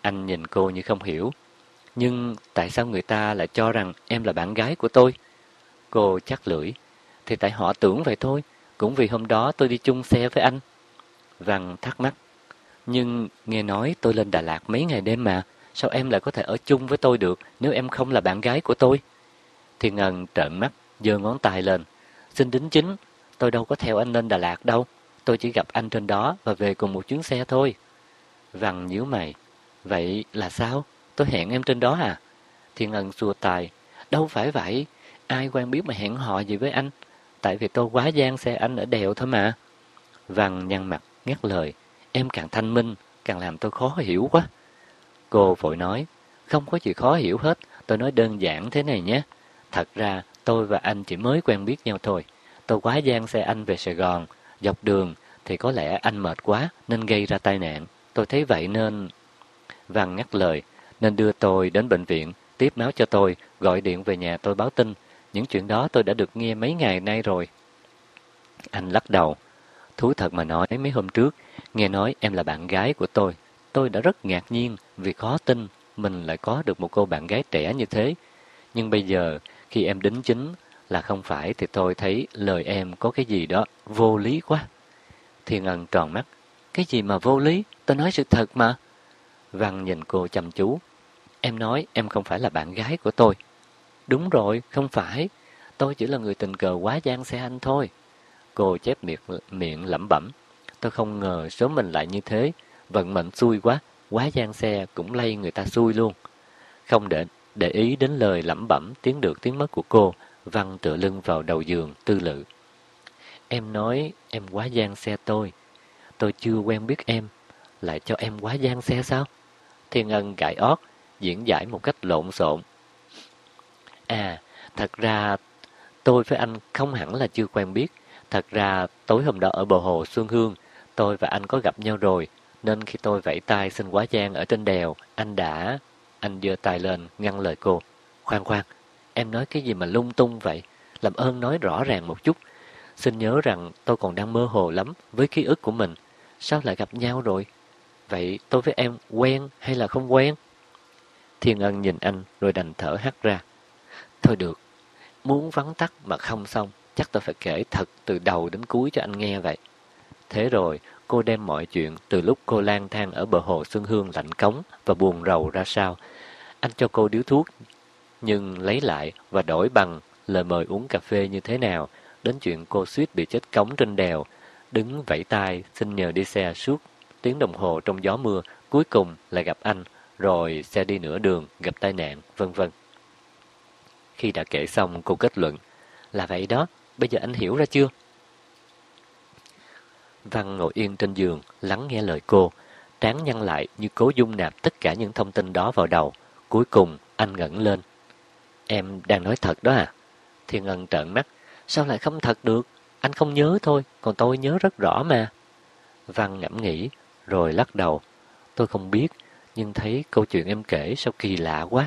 S1: Anh nhìn cô như không hiểu. Nhưng tại sao người ta lại cho rằng em là bạn gái của tôi? Cô chắc lưỡi. Thì tại họ tưởng vậy thôi. Cũng vì hôm đó tôi đi chung xe với anh. Văn thắc mắc. Nhưng nghe nói tôi lên Đà Lạt mấy ngày đêm mà. Sao em lại có thể ở chung với tôi được nếu em không là bạn gái của tôi? thì Ngân trợn mắt, giơ ngón tay lên. Xin đính chính, tôi đâu có theo anh lên Đà Lạt đâu. Tôi chỉ gặp anh trên đó và về cùng một chuyến xe thôi. Văn nhíu mày. Vậy là sao? Tôi hẹn em trên đó à? Thiên Ngân xua tay. Đâu phải vậy. Ai quen biết mà hẹn hò gì với anh? Tại vì tôi quá gian xe anh ở đèo thôi mà. Văn nhăn mặt, ngắt lời. Em càng thanh minh, càng làm tôi khó hiểu quá. Cô vội nói. Không có gì khó hiểu hết. Tôi nói đơn giản thế này nhé. Thật ra, tôi và anh chỉ mới quen biết nhau thôi. Tôi quá gian xe anh về Sài Gòn. Dọc đường thì có lẽ anh mệt quá nên gây ra tai nạn. Tôi thấy vậy nên... Văn ngắt lời, nên đưa tôi đến bệnh viện, tiếp máu cho tôi, gọi điện về nhà tôi báo tin. Những chuyện đó tôi đã được nghe mấy ngày nay rồi. Anh lắc đầu. Thú thật mà nói mấy hôm trước, nghe nói em là bạn gái của tôi. Tôi đã rất ngạc nhiên vì khó tin mình lại có được một cô bạn gái trẻ như thế. Nhưng bây giờ, khi em đính chính là không phải thì tôi thấy lời em có cái gì đó vô lý quá. Thiên Ân tròn mắt. Cái gì mà vô lý? Tôi nói sự thật mà. Văn nhìn cô chăm chú. Em nói em không phải là bạn gái của tôi. Đúng rồi, không phải. Tôi chỉ là người tình cờ quá gian xe anh thôi. Cô chép miệng, miệng lẩm bẩm. Tôi không ngờ số mình lại như thế. Vận mệnh xui quá. Quá gian xe cũng lây người ta xui luôn. Không để, để ý đến lời lẩm bẩm tiếng được tiếng mất của cô. Văn tựa lưng vào đầu giường tư lự. Em nói em quá gian xe tôi. Tôi chưa quen biết em. Lại cho em quá gian xe sao? Thiên Ân gãi ót, diễn giải một cách lộn xộn. À, thật ra tôi với anh không hẳn là chưa quen biết. Thật ra tối hôm đó ở bờ hồ Xuân Hương, tôi và anh có gặp nhau rồi. Nên khi tôi vẫy tay xin quá giang ở trên đèo, anh đã... Anh đưa tay lên, ngăn lời cô. Khoan khoan, em nói cái gì mà lung tung vậy? Làm ơn nói rõ ràng một chút. Xin nhớ rằng tôi còn đang mơ hồ lắm với ký ức của mình. Sao lại gặp nhau rồi? Vậy tôi với em quen hay là không quen? Thiên Ân nhìn anh rồi đành thở hắt ra. Thôi được, muốn vắn tắt mà không xong, chắc tôi phải kể thật từ đầu đến cuối cho anh nghe vậy. Thế rồi, cô đem mọi chuyện từ lúc cô lang thang ở bờ hồ Xuân Hương lạnh cống và buồn rầu ra sao. Anh cho cô điếu thuốc, nhưng lấy lại và đổi bằng lời mời uống cà phê như thế nào, đến chuyện cô suýt bị chết cống trên đèo, đứng vẫy tay xin nhờ đi xe suốt tiếng đồng hồ trong gió mưa, cuối cùng là gặp anh, rồi xe đi nửa đường, gặp tai nạn, vân vân. Khi đã kể xong, cô kết luận, là vậy đó, bây giờ anh hiểu ra chưa? Văn ngồi yên trên giường, lắng nghe lời cô, trán nhăn lại như cố dung nạp tất cả những thông tin đó vào đầu. Cuối cùng, anh ngẩng lên. Em đang nói thật đó à? Thiên Ân trợn mắt. Sao lại không thật được? Anh không nhớ thôi, còn tôi nhớ rất rõ mà. Văn ngẫm nghĩ, rồi lắc đầu. Tôi không biết, nhưng thấy câu chuyện em kể sao kỳ lạ quá.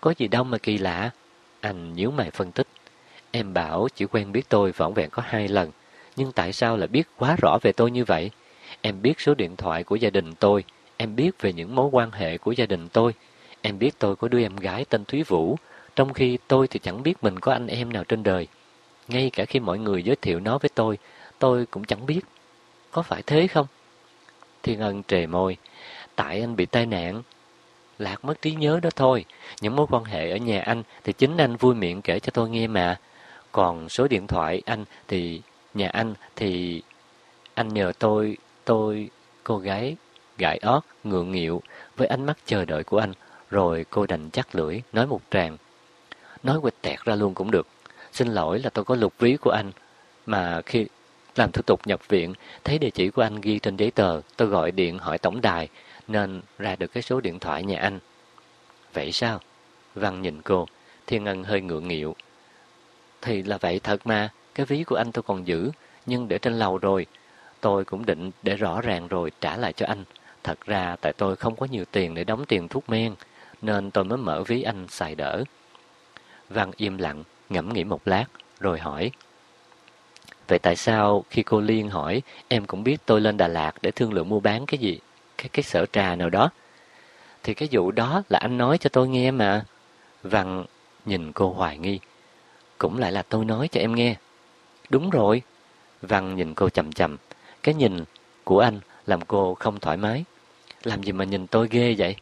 S1: Có gì đâu mà kỳ lạ. Anh nhíu mày phân tích. Em bảo chỉ quen biết tôi vỏn vẹn có hai lần, nhưng tại sao lại biết quá rõ về tôi như vậy? Em biết số điện thoại của gia đình tôi, em biết về những mối quan hệ của gia đình tôi, em biết tôi có đứa em gái tên Thúy Vũ, trong khi tôi thì chẳng biết mình có anh em nào trên đời. Ngay cả khi mọi người giới thiệu nó với tôi, tôi cũng chẳng biết. Có phải thế không? Thiên Ân trề môi. Tại anh bị tai nạn lạc mất trí nhớ đó thôi. Những mối quan hệ ở nhà anh thì chính anh vui miệng kể cho tôi nghe mà. Còn số điện thoại anh thì nhà anh thì anh nhờ tôi, tôi cô gái gãi ót, ngượng nghịu với ánh mắt chờ đợi của anh, rồi cô đành chắc lưỡi nói một tràng. Nói quệt tẹt ra luôn cũng được. Xin lỗi là tôi có lục ví của anh mà khi làm thủ tục nhập viện, thấy địa chỉ của anh ghi trên giấy tờ, tôi gọi điện hỏi tổng đài, nên ra được cái số điện thoại nhà anh. Vậy sao? Văn nhìn cô, Thiên Ân hơi ngượng nghịu. Thì là vậy thật mà, cái ví của anh tôi còn giữ, nhưng để trên lầu rồi. Tôi cũng định để rõ ràng rồi trả lại cho anh. Thật ra tại tôi không có nhiều tiền để đóng tiền thuốc men, nên tôi mới mở ví anh xài đỡ. Văn im lặng, ngẫm nghĩ một lát, rồi hỏi. Vậy tại sao khi cô Liên hỏi, em cũng biết tôi lên Đà Lạt để thương lượng mua bán cái gì, cái cái sở trà nào đó? Thì cái vụ đó là anh nói cho tôi nghe mà. Văn nhìn cô hoài nghi. Cũng lại là tôi nói cho em nghe. Đúng rồi. Văn nhìn cô chầm chầm. Cái nhìn của anh làm cô không thoải mái. Làm gì mà nhìn tôi ghê vậy?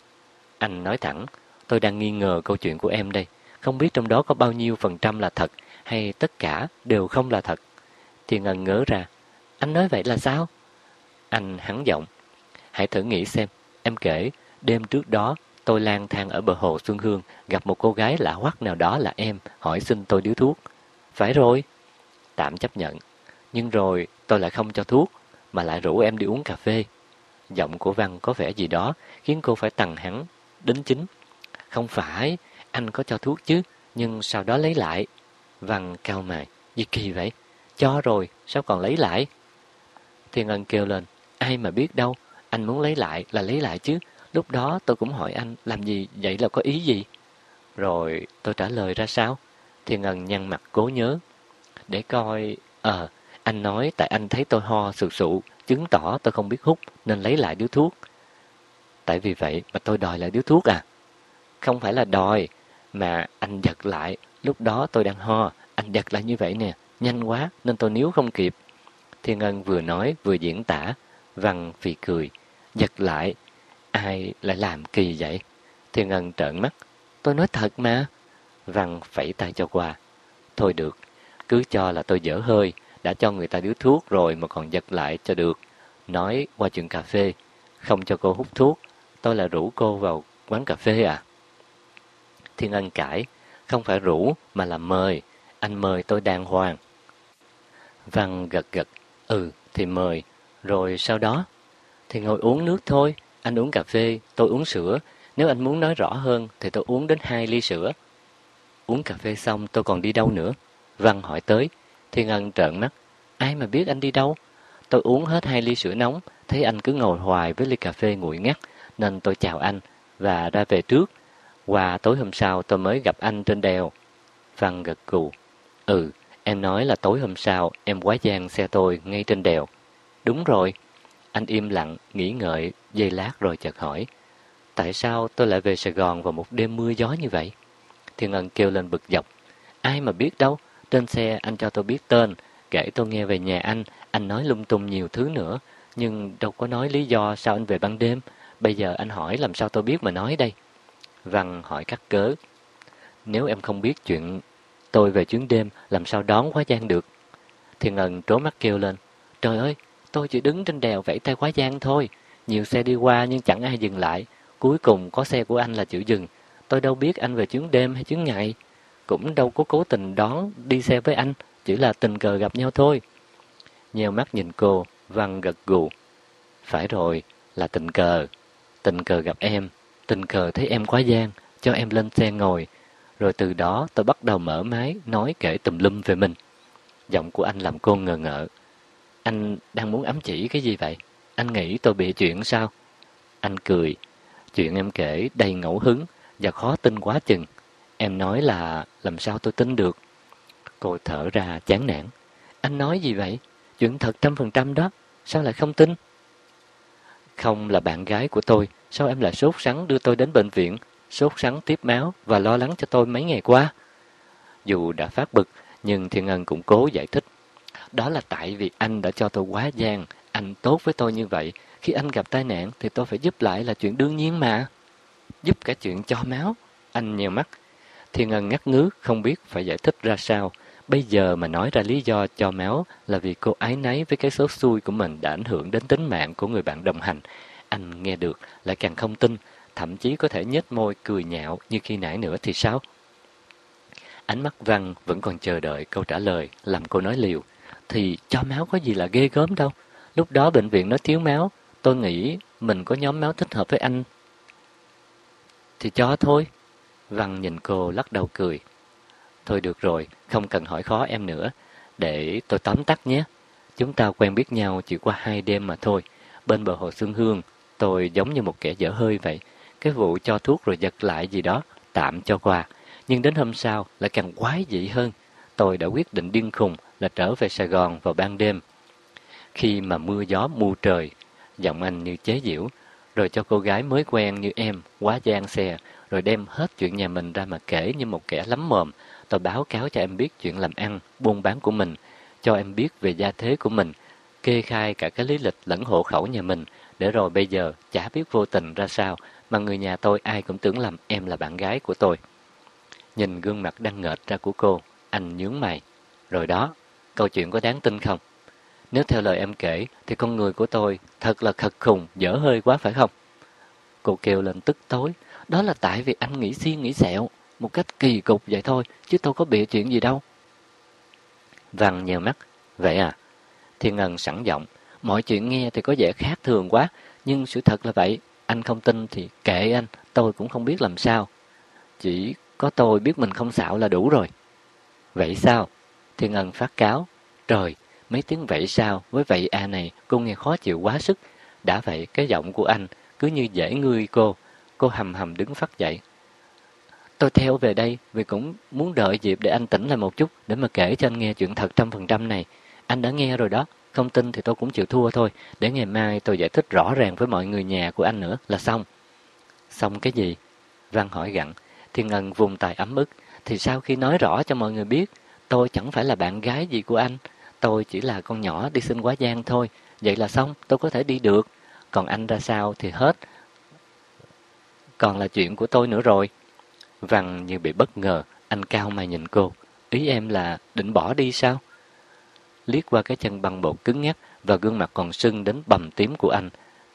S1: Anh nói thẳng, tôi đang nghi ngờ câu chuyện của em đây. Không biết trong đó có bao nhiêu phần trăm là thật hay tất cả đều không là thật. Thì ngần ngỡ ra, anh nói vậy là sao? Anh hắn giọng, hãy thử nghĩ xem, em kể, đêm trước đó tôi lang thang ở bờ hồ Xuân Hương, gặp một cô gái lạ hoắc nào đó là em, hỏi xin tôi điếu thuốc. Phải rồi. Tạm chấp nhận. Nhưng rồi tôi lại không cho thuốc, mà lại rủ em đi uống cà phê. Giọng của Văn có vẻ gì đó khiến cô phải tằng hắn, đính chính. Không phải, anh có cho thuốc chứ, nhưng sau đó lấy lại. Văn cao mày, gì kỳ vậy? Cho rồi, sao còn lấy lại? Thiên Ân kêu lên, ai mà biết đâu, anh muốn lấy lại là lấy lại chứ. Lúc đó tôi cũng hỏi anh, làm gì, vậy là có ý gì? Rồi tôi trả lời ra sao? Thiên ngân nhăn mặt cố nhớ. Để coi, ờ, anh nói tại anh thấy tôi ho sụt sụ, chứng tỏ tôi không biết hút nên lấy lại điếu thuốc. Tại vì vậy mà tôi đòi lại điếu thuốc à? Không phải là đòi, mà anh giật lại, lúc đó tôi đang ho, anh giật lại như vậy nè, nhanh quá nên tôi níu không kịp. Thiên Ân vừa nói vừa diễn tả, Văn phì cười, giật lại, ai lại làm kỳ vậy? Thiên Ngân trợn mắt, tôi nói thật mà. Văn phẩy tay cho qua, thôi được, cứ cho là tôi dở hơi, đã cho người ta điếu thuốc rồi mà còn giật lại cho được. Nói qua chuyện cà phê, không cho cô hút thuốc, tôi là rủ cô vào quán cà phê à? Thiên Ân cãi, không phải rủ mà là mời, anh mời tôi đàng hoàng. Văn gật gật, ừ thì mời, rồi sau đó? Thì ngồi uống nước thôi, anh uống cà phê, tôi uống sữa, nếu anh muốn nói rõ hơn thì tôi uống đến hai ly sữa. Uống cà phê xong tôi còn đi đâu nữa? Văn hỏi tới, Thiên Ân trợn mắt, ai mà biết anh đi đâu? Tôi uống hết hai ly sữa nóng, thấy anh cứ ngồi hoài với ly cà phê nguội ngắt, nên tôi chào anh và ra về trước. Qua tối hôm sau tôi mới gặp anh trên đèo. Văn gật gù. Ừ, em nói là tối hôm sau em quá gian xe tôi ngay trên đèo. Đúng rồi. Anh im lặng, nghĩ ngợi, giây lát rồi chợt hỏi. Tại sao tôi lại về Sài Gòn vào một đêm mưa gió như vậy? Thiên Ân kêu lên bực dọc. Ai mà biết đâu, trên xe anh cho tôi biết tên, kể tôi nghe về nhà anh, anh nói lung tung nhiều thứ nữa, nhưng đâu có nói lý do sao anh về ban đêm. Bây giờ anh hỏi làm sao tôi biết mà nói đây. Văn hỏi cắt cớ. Nếu em không biết chuyện tôi về chuyến đêm, làm sao đón quá giang được? Thiên Ngân trố mắt kêu lên. Trời ơi, tôi chỉ đứng trên đèo vẫy tay quá giang thôi. Nhiều xe đi qua nhưng chẳng ai dừng lại. Cuối cùng có xe của anh là chịu dừng. Tôi đâu biết anh về chuyến đêm hay chuyến ngày. Cũng đâu có cố tình đón đi xe với anh. Chỉ là tình cờ gặp nhau thôi. Nheo mắt nhìn cô, Văn gật gù. Phải rồi, là tình cờ. Tình cờ gặp em, tình cờ thấy em quá gian, cho em lên xe ngồi. Rồi từ đó tôi bắt đầu mở máy, nói kể tùm lum về mình. Giọng của anh làm cô ngờ ngợ. Anh đang muốn ám chỉ cái gì vậy? Anh nghĩ tôi bị chuyện sao? Anh cười. Chuyện em kể đầy ngẫu hứng và khó tin quá chừng. Em nói là làm sao tôi tin được? Cô thở ra chán nản. Anh nói gì vậy? Chuyện thật trăm phần trăm đó. Sao lại không tin? Không là bạn gái của tôi. Sao em lại sốt sắng đưa tôi đến bệnh viện? Sốt sắng tiếp máu và lo lắng cho tôi mấy ngày qua. Dù đã phát bực, nhưng Thiên Ân cũng cố giải thích. Đó là tại vì anh đã cho tôi quá gian. Anh tốt với tôi như vậy. Khi anh gặp tai nạn thì tôi phải giúp lại là chuyện đương nhiên mà. giúp cả chuyện cho máu. Anh nhiều mắt. Thiên Ngân ngắt ngứ, không biết phải giải thích ra sao. Bây giờ mà nói ra lý do cho máu là vì cô ái náy với cái số xui của mình đã ảnh hưởng đến tính mạng của người bạn đồng hành. Anh nghe được, lại càng không tin, thậm chí có thể nhếch môi cười nhạo như khi nãy nữa thì sao? Ánh mắt Văn vẫn còn chờ đợi câu trả lời, làm cô nói liều. Thì cho máu có gì là ghê gớm đâu. Lúc đó bệnh viện nó thiếu máu, tôi nghĩ mình có nhóm máu thích hợp với anh. Thì cho thôi. Văn nhìn cô lắc đầu cười. Thôi được rồi, không cần hỏi khó em nữa. Để tôi tóm tắt nhé. Chúng ta quen biết nhau chỉ qua hai đêm mà thôi. Bên bờ hồ Xuân Hương, tôi giống như một kẻ dở hơi vậy. Cái vụ cho thuốc rồi giật lại gì đó, tạm cho qua. Nhưng đến hôm sau lại càng quái dị hơn. Tôi đã quyết định điên khùng là trở về Sài Gòn vào ban đêm. Khi mà mưa gió mù trời, giọng anh như chế giễu, rồi cho cô gái mới quen như em quá gian xe, rồi đem hết chuyện nhà mình ra mà kể như một kẻ lắm mồm. Tôi báo cáo cho em biết chuyện làm ăn, buôn bán của mình, cho em biết về gia thế của mình, kê khai cả cái lý lịch lẫn hộ khẩu nhà mình, để rồi bây giờ chả biết vô tình ra sao mà người nhà tôi ai cũng tưởng lầm em là bạn gái của tôi. Nhìn gương mặt đang ngợt ra của cô, anh nhướng mày. Rồi đó, câu chuyện có đáng tin không? Nếu theo lời em kể, thì con người của tôi thật là khật khùng, dở hơi quá phải không? Cô kêu lên tức tối. Đó là tại vì anh nghĩ xiên nghĩ sẹo, một cách kỳ cục vậy thôi, chứ tôi có bịa chuyện gì đâu. Văn nhèo mắt. Vậy à? Thiên Ngân sẵn giọng. Mọi chuyện nghe thì có vẻ khác thường quá, nhưng sự thật là vậy. Anh không tin thì kệ anh, tôi cũng không biết làm sao. Chỉ có tôi biết mình không xạo là đủ rồi. Vậy sao? Thiên Ân phát cáo. Trời, mấy tiếng vậy sao? Với vậy a này, cô nghe khó chịu quá sức. Đã vậy, cái giọng của anh cứ như dễ ngươi cô. Cô hầm hầm đứng phát dậy. Tôi theo về đây vì cũng muốn đợi dịp để anh tỉnh lại một chút để mà kể cho anh nghe chuyện thật trăm phần trăm này. Anh đã nghe rồi đó. Không tin thì tôi cũng chịu thua thôi. Để ngày mai tôi giải thích rõ ràng với mọi người nhà của anh nữa là xong. Xong cái gì? Văn hỏi gặn. Thiên Ân vùng tài ấm ức. Thì sau khi nói rõ cho mọi người biết, tôi chẳng phải là bạn gái gì của anh. Tôi chỉ là con nhỏ đi xin quá giang thôi. Vậy là xong, tôi có thể đi được. Còn anh ra sao thì hết. Còn là chuyện của tôi nữa rồi. Văn như bị bất ngờ, anh cao mày nhìn cô. Ý em là định bỏ đi sao? Liếc qua cái chân băng bột cứng ngắc và gương mặt còn sưng đến bầm tím của anh.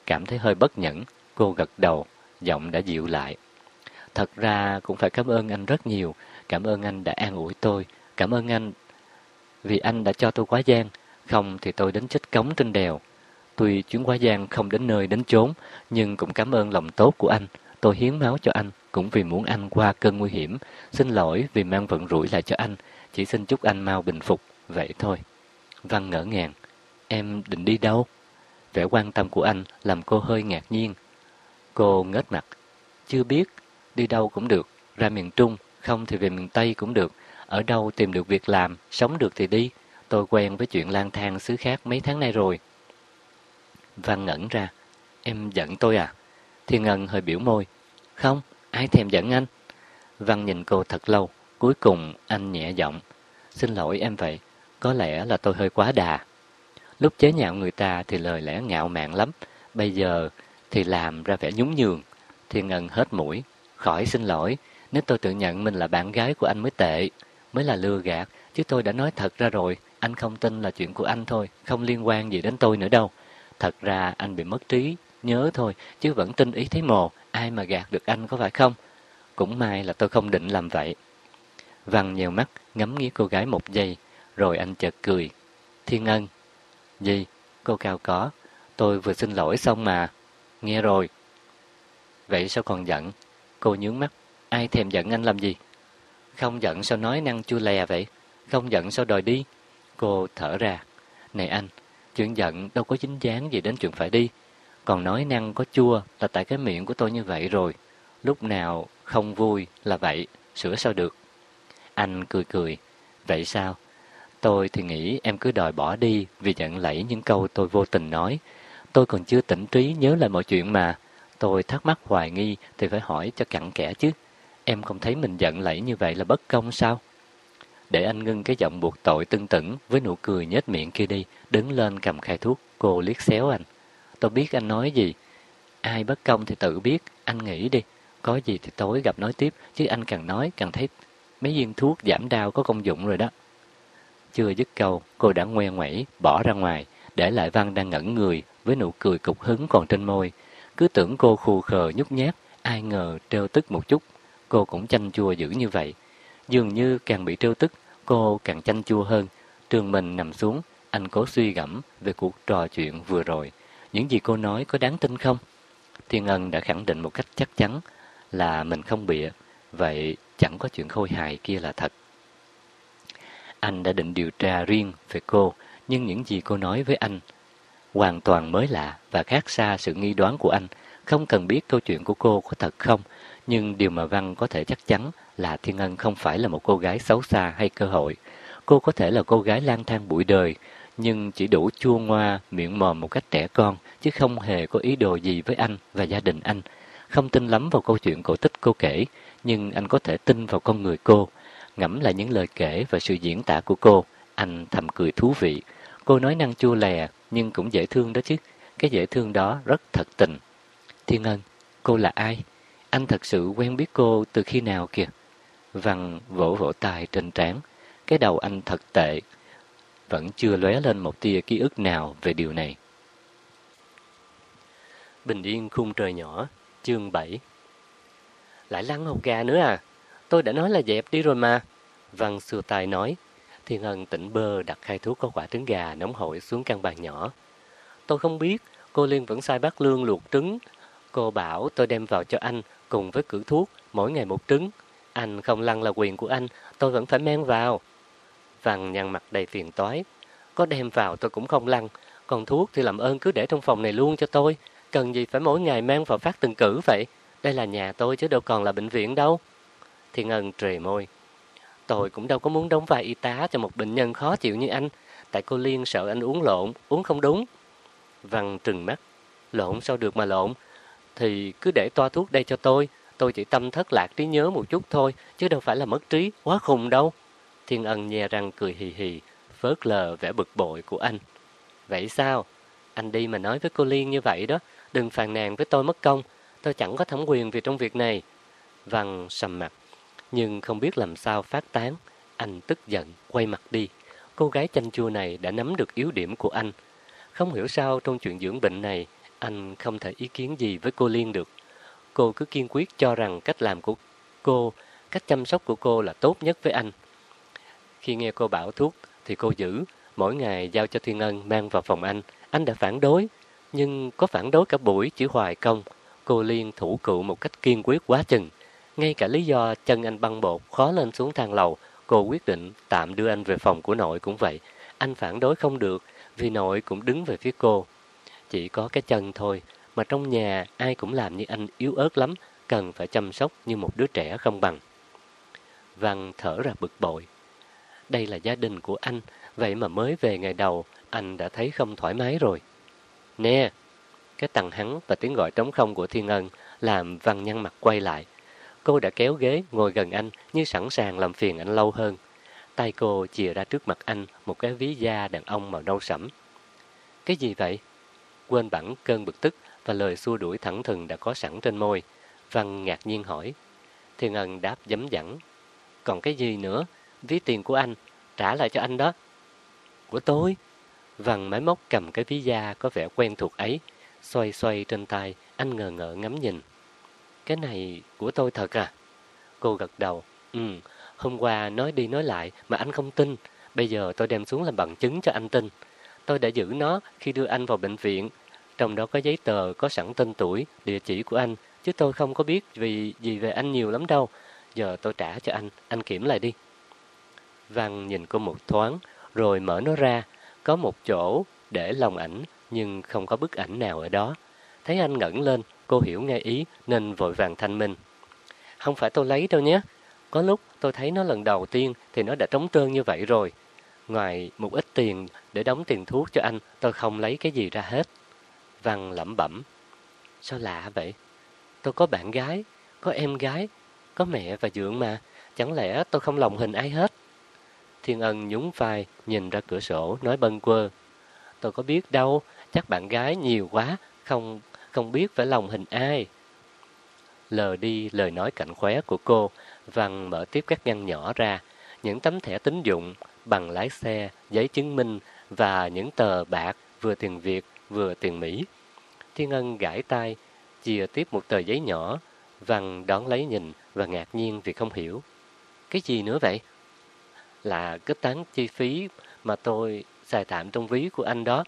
S1: Cảm thấy hơi bất nhẫn, cô gật đầu, giọng đã dịu lại. Thật ra cũng phải cảm ơn anh rất nhiều. Cảm ơn anh đã an ủi tôi. Cảm ơn anh vì anh đã cho tôi quá gian. Không thì tôi đến chết cống trên đèo. Tuy chuyến quá gian không đến nơi đến chốn, nhưng cũng cảm ơn lòng tốt của anh. Tôi hiến máu cho anh, cũng vì muốn anh qua cơn nguy hiểm. Xin lỗi vì mang vận rủi lại cho anh. Chỉ xin chúc anh mau bình phục. Vậy thôi. Văn ngỡ ngàng. Em định đi đâu? Vẻ quan tâm của anh làm cô hơi ngạc nhiên. Cô ngớt mặt. Chưa biết, đi đâu cũng được, ra miền Trung, không thì về miền Tây cũng được, ở đâu tìm được việc làm, sống được thì đi. Tôi quen với chuyện lang thang xứ khác mấy tháng nay rồi. Văn ngẩn ra, em giận tôi à? Thiên Ngân hơi biểu môi, không, ai thèm giận anh? Văn nhìn cô thật lâu, cuối cùng anh nhẹ giọng, xin lỗi em vậy, có lẽ là tôi hơi quá đà. Lúc chế nhạo người ta thì lời lẽ ngạo mạn lắm, bây giờ thì làm ra vẻ nhún nhường. Thiên Ngân hết mũi, Khỏi xin lỗi, nếu tôi tự nhận mình là bạn gái của anh mới tệ, mới là lừa gạt, chứ tôi đã nói thật ra rồi, anh không tin là chuyện của anh thôi, không liên quan gì đến tôi nữa đâu. Thật ra anh bị mất trí, nhớ thôi, chứ vẫn tin ý thấy mồ, ai mà gạt được anh có phải không? Cũng may là tôi không định làm vậy. Văn nhiều mắt, ngắm nghía cô gái một giây, rồi anh chợt cười. Thiên Ân. Gì? Cô cao có. Tôi vừa xin lỗi xong mà. Nghe rồi. Vậy sao còn giận? Cô nhướng mắt. Ai thèm giận anh làm gì? Không giận sao nói năng chua lè vậy? Không giận sao đòi đi? Cô thở ra. Này anh, chuyện giận đâu có dính dáng gì đến chuyện phải đi. Còn nói năng có chua là tại cái miệng của tôi như vậy rồi. Lúc nào không vui là vậy, sửa sao được. Anh cười cười. Vậy sao? Tôi thì nghĩ em cứ đòi bỏ đi vì giận lẫy những câu tôi vô tình nói. Tôi còn chưa tỉnh trí nhớ lại mọi chuyện mà. Tôi thắc mắc hoài nghi thì phải hỏi cho cặn kẽ chứ. Em không thấy mình giận lẫy như vậy là bất công sao? Để anh ngưng cái giọng buộc tội tưng tửng với nụ cười nhếch miệng kia đi, đứng lên cầm khai thuốc, cô liếc xéo anh. Tôi biết anh nói gì. Ai bất công thì tự biết, anh nghĩ đi. Có gì thì tối gặp nói tiếp, chứ anh càng nói càng thấy mấy viên thuốc giảm đau có công dụng rồi đó. Chưa dứt câu, cô đã ngoe ngoẩy, bỏ ra ngoài, để lại Văn đang ngẩn người với nụ cười cục hứng còn trên môi. Cứ tưởng cô khù khờ nhút nhát, ai ngờ trêu tức một chút. Cô cũng chanh chua dữ như vậy. Dường như càng bị trêu tức, cô càng chanh chua hơn. Trường mình nằm xuống, anh cố suy gẫm về cuộc trò chuyện vừa rồi. Những gì cô nói có đáng tin không? Thiên Ân đã khẳng định một cách chắc chắn là mình không bịa. Vậy chẳng có chuyện khôi hài kia là thật. Anh đã định điều tra riêng về cô, nhưng những gì cô nói với anh hoàn toàn mới lạ và khác xa sự nghi đoán của anh. Không cần biết câu chuyện của cô có thật không, nhưng điều mà Văn có thể chắc chắn là Thiên Ân không phải là một cô gái xấu xa hay cơ hội. Cô có thể là cô gái lang thang bụi đời, nhưng chỉ đủ chua ngoa, miệng mòm một cách trẻ con, chứ không hề có ý đồ gì với anh và gia đình anh. Không tin lắm vào câu chuyện cổ tích cô kể, nhưng anh có thể tin vào con người cô. Ngẫm lại những lời kể và sự diễn tả của cô, anh thầm cười thú vị. Cô nói năng chua lè, nhưng cũng dễ thương đó chứ. Cái dễ thương đó rất thật tình. Thiên Ân, cô là ai? Anh thật sự quen biết cô từ khi nào kìa? Văn vỗ vỗ tay trên trán. Cái đầu anh thật tệ. Vẫn chưa lóe lên một tia ký ức nào về điều này. Bình yên khung trời nhỏ, chương 7 Lại lăn hột gà nữa à? Tôi đã nói là dẹp đi rồi mà. Văn xua tay nói. Thiên Ân tỉnh bơ đặt khai thuốc có quả trứng gà nóng hổi xuống căn bàn nhỏ. Tôi không biết, cô Liên vẫn sai bác Lương luộc trứng. Cô bảo tôi đem vào cho anh cùng với cử thuốc, mỗi ngày một trứng. Anh không lăn là quyền của anh, tôi vẫn phải mang vào. Vàng nhăn mặt đầy phiền toái. Có đem vào tôi cũng không lăn, còn thuốc thì làm ơn cứ để trong phòng này luôn cho tôi. Cần gì phải mỗi ngày mang vào phát từng cử vậy? Đây là nhà tôi chứ đâu còn là bệnh viện đâu. Thiên Ân trề môi. Tôi cũng đâu có muốn đóng vai y tá cho một bệnh nhân khó chịu như anh. Tại cô Liên sợ anh uống lộn, uống không đúng. Văn trừng mắt. Lộn sao được mà lộn? Thì cứ để toa thuốc đây cho tôi. Tôi chỉ tâm thất lạc trí nhớ một chút thôi, chứ đâu phải là mất trí, quá khùng đâu. Thiên Ân nhe răng cười hì hì, phớt lờ vẻ bực bội của anh. Vậy sao? Anh đi mà nói với cô Liên như vậy đó, đừng phàn nàn với tôi mất công. Tôi chẳng có thẩm quyền vì trong việc này. Văn sầm mặt, nhưng không biết làm sao phát tán. Anh tức giận, quay mặt đi. Cô gái chanh chua này đã nắm được yếu điểm của anh. Không hiểu sao trong chuyện dưỡng bệnh này, anh không thể ý kiến gì với cô Liên được. Cô cứ kiên quyết cho rằng cách làm của cô, cách chăm sóc của cô là tốt nhất với anh. Khi nghe cô bảo thuốc thì cô giữ, mỗi ngày giao cho Thiên Ân mang vào phòng anh. Anh đã phản đối, nhưng có phản đối cả buổi chỉ hoài công. Cô Liên thủ cự một cách kiên quyết quá chừng. Ngay cả lý do chân anh băng bột khó lên xuống thang lầu, cô quyết định tạm đưa anh về phòng của nội cũng vậy. Anh phản đối không được, vì nội cũng đứng về phía cô. Chỉ có cái chân thôi, mà trong nhà ai cũng làm như anh yếu ớt lắm, cần phải chăm sóc như một đứa trẻ không bằng. Văn thở ra bực bội. Đây là gia đình của anh, vậy mà mới về ngày đầu, anh đã thấy không thoải mái rồi. Nè! Cái tầng hắn và tiếng gọi trống không của Thiên Ân làm Văn nhăn mặt quay lại. Cô đã kéo ghế ngồi gần anh như sẵn sàng làm phiền anh lâu hơn. Tay cô chìa ra trước mặt anh một cái ví da đàn ông màu nâu sẫm. Cái gì vậy? Quên bẵng cơn bực tức và lời xua đuổi thẳng thừng đã có sẵn trên môi. Văn ngạc nhiên hỏi. Thiên Ân đáp dấm dẳng. Còn cái gì nữa? Ví tiền của anh. Trả lại cho anh đó. Của tôi? Văn máy móc cầm cái ví da có vẻ quen thuộc ấy. Xoay xoay trên tay, anh ngờ ngỡ ngắm nhìn. Cái này của tôi thật à? Cô gật đầu. Ừ, hôm qua nói đi nói lại mà anh không tin. Bây giờ tôi đem xuống làm bằng chứng cho anh tin. Tôi đã giữ nó khi đưa anh vào bệnh viện. Trong đó có giấy tờ, có sẵn tên tuổi, địa chỉ của anh. Chứ tôi không có biết vì gì về anh nhiều lắm đâu. Giờ tôi trả cho anh, anh kiểm lại đi. Văn nhìn cô một thoáng, rồi mở nó ra. Có một chỗ để lòng ảnh, nhưng không có bức ảnh nào ở đó. Thấy anh ngẩn lên, cô hiểu ngay ý nên vội vàng thanh minh. Không phải tôi lấy đâu nhé. Có lúc tôi thấy nó lần đầu tiên thì nó đã trống trơn như vậy rồi. Ngoài một ít tiền để đóng tiền thuốc cho anh, tôi không lấy cái gì ra hết. Văn lẩm bẩm. Sao lạ vậy? Tôi có bạn gái, có em gái, có mẹ và dượng mà. Chẳng lẽ tôi không lòng hình ai hết? Thiên Ân nhún vai, nhìn ra cửa sổ, nói bâng quơ. Tôi có biết đâu, chắc bạn gái nhiều quá, không không biết phải lòng hình ai. Lờ đi lời nói cạnh khóe của cô, Văn mở tiếp các ngăn nhỏ ra, những tấm thẻ tín dụng, bằng lái xe, giấy chứng minh và những tờ bạc vừa tiền Việt vừa tiền Mỹ. Thiên Ân gãi tay, chìa tiếp một tờ giấy nhỏ, Văn đón lấy nhìn và ngạc nhiên vì không hiểu. Cái gì nữa vậy? Là kết toán chi phí mà tôi xài tạm trong ví của anh đó.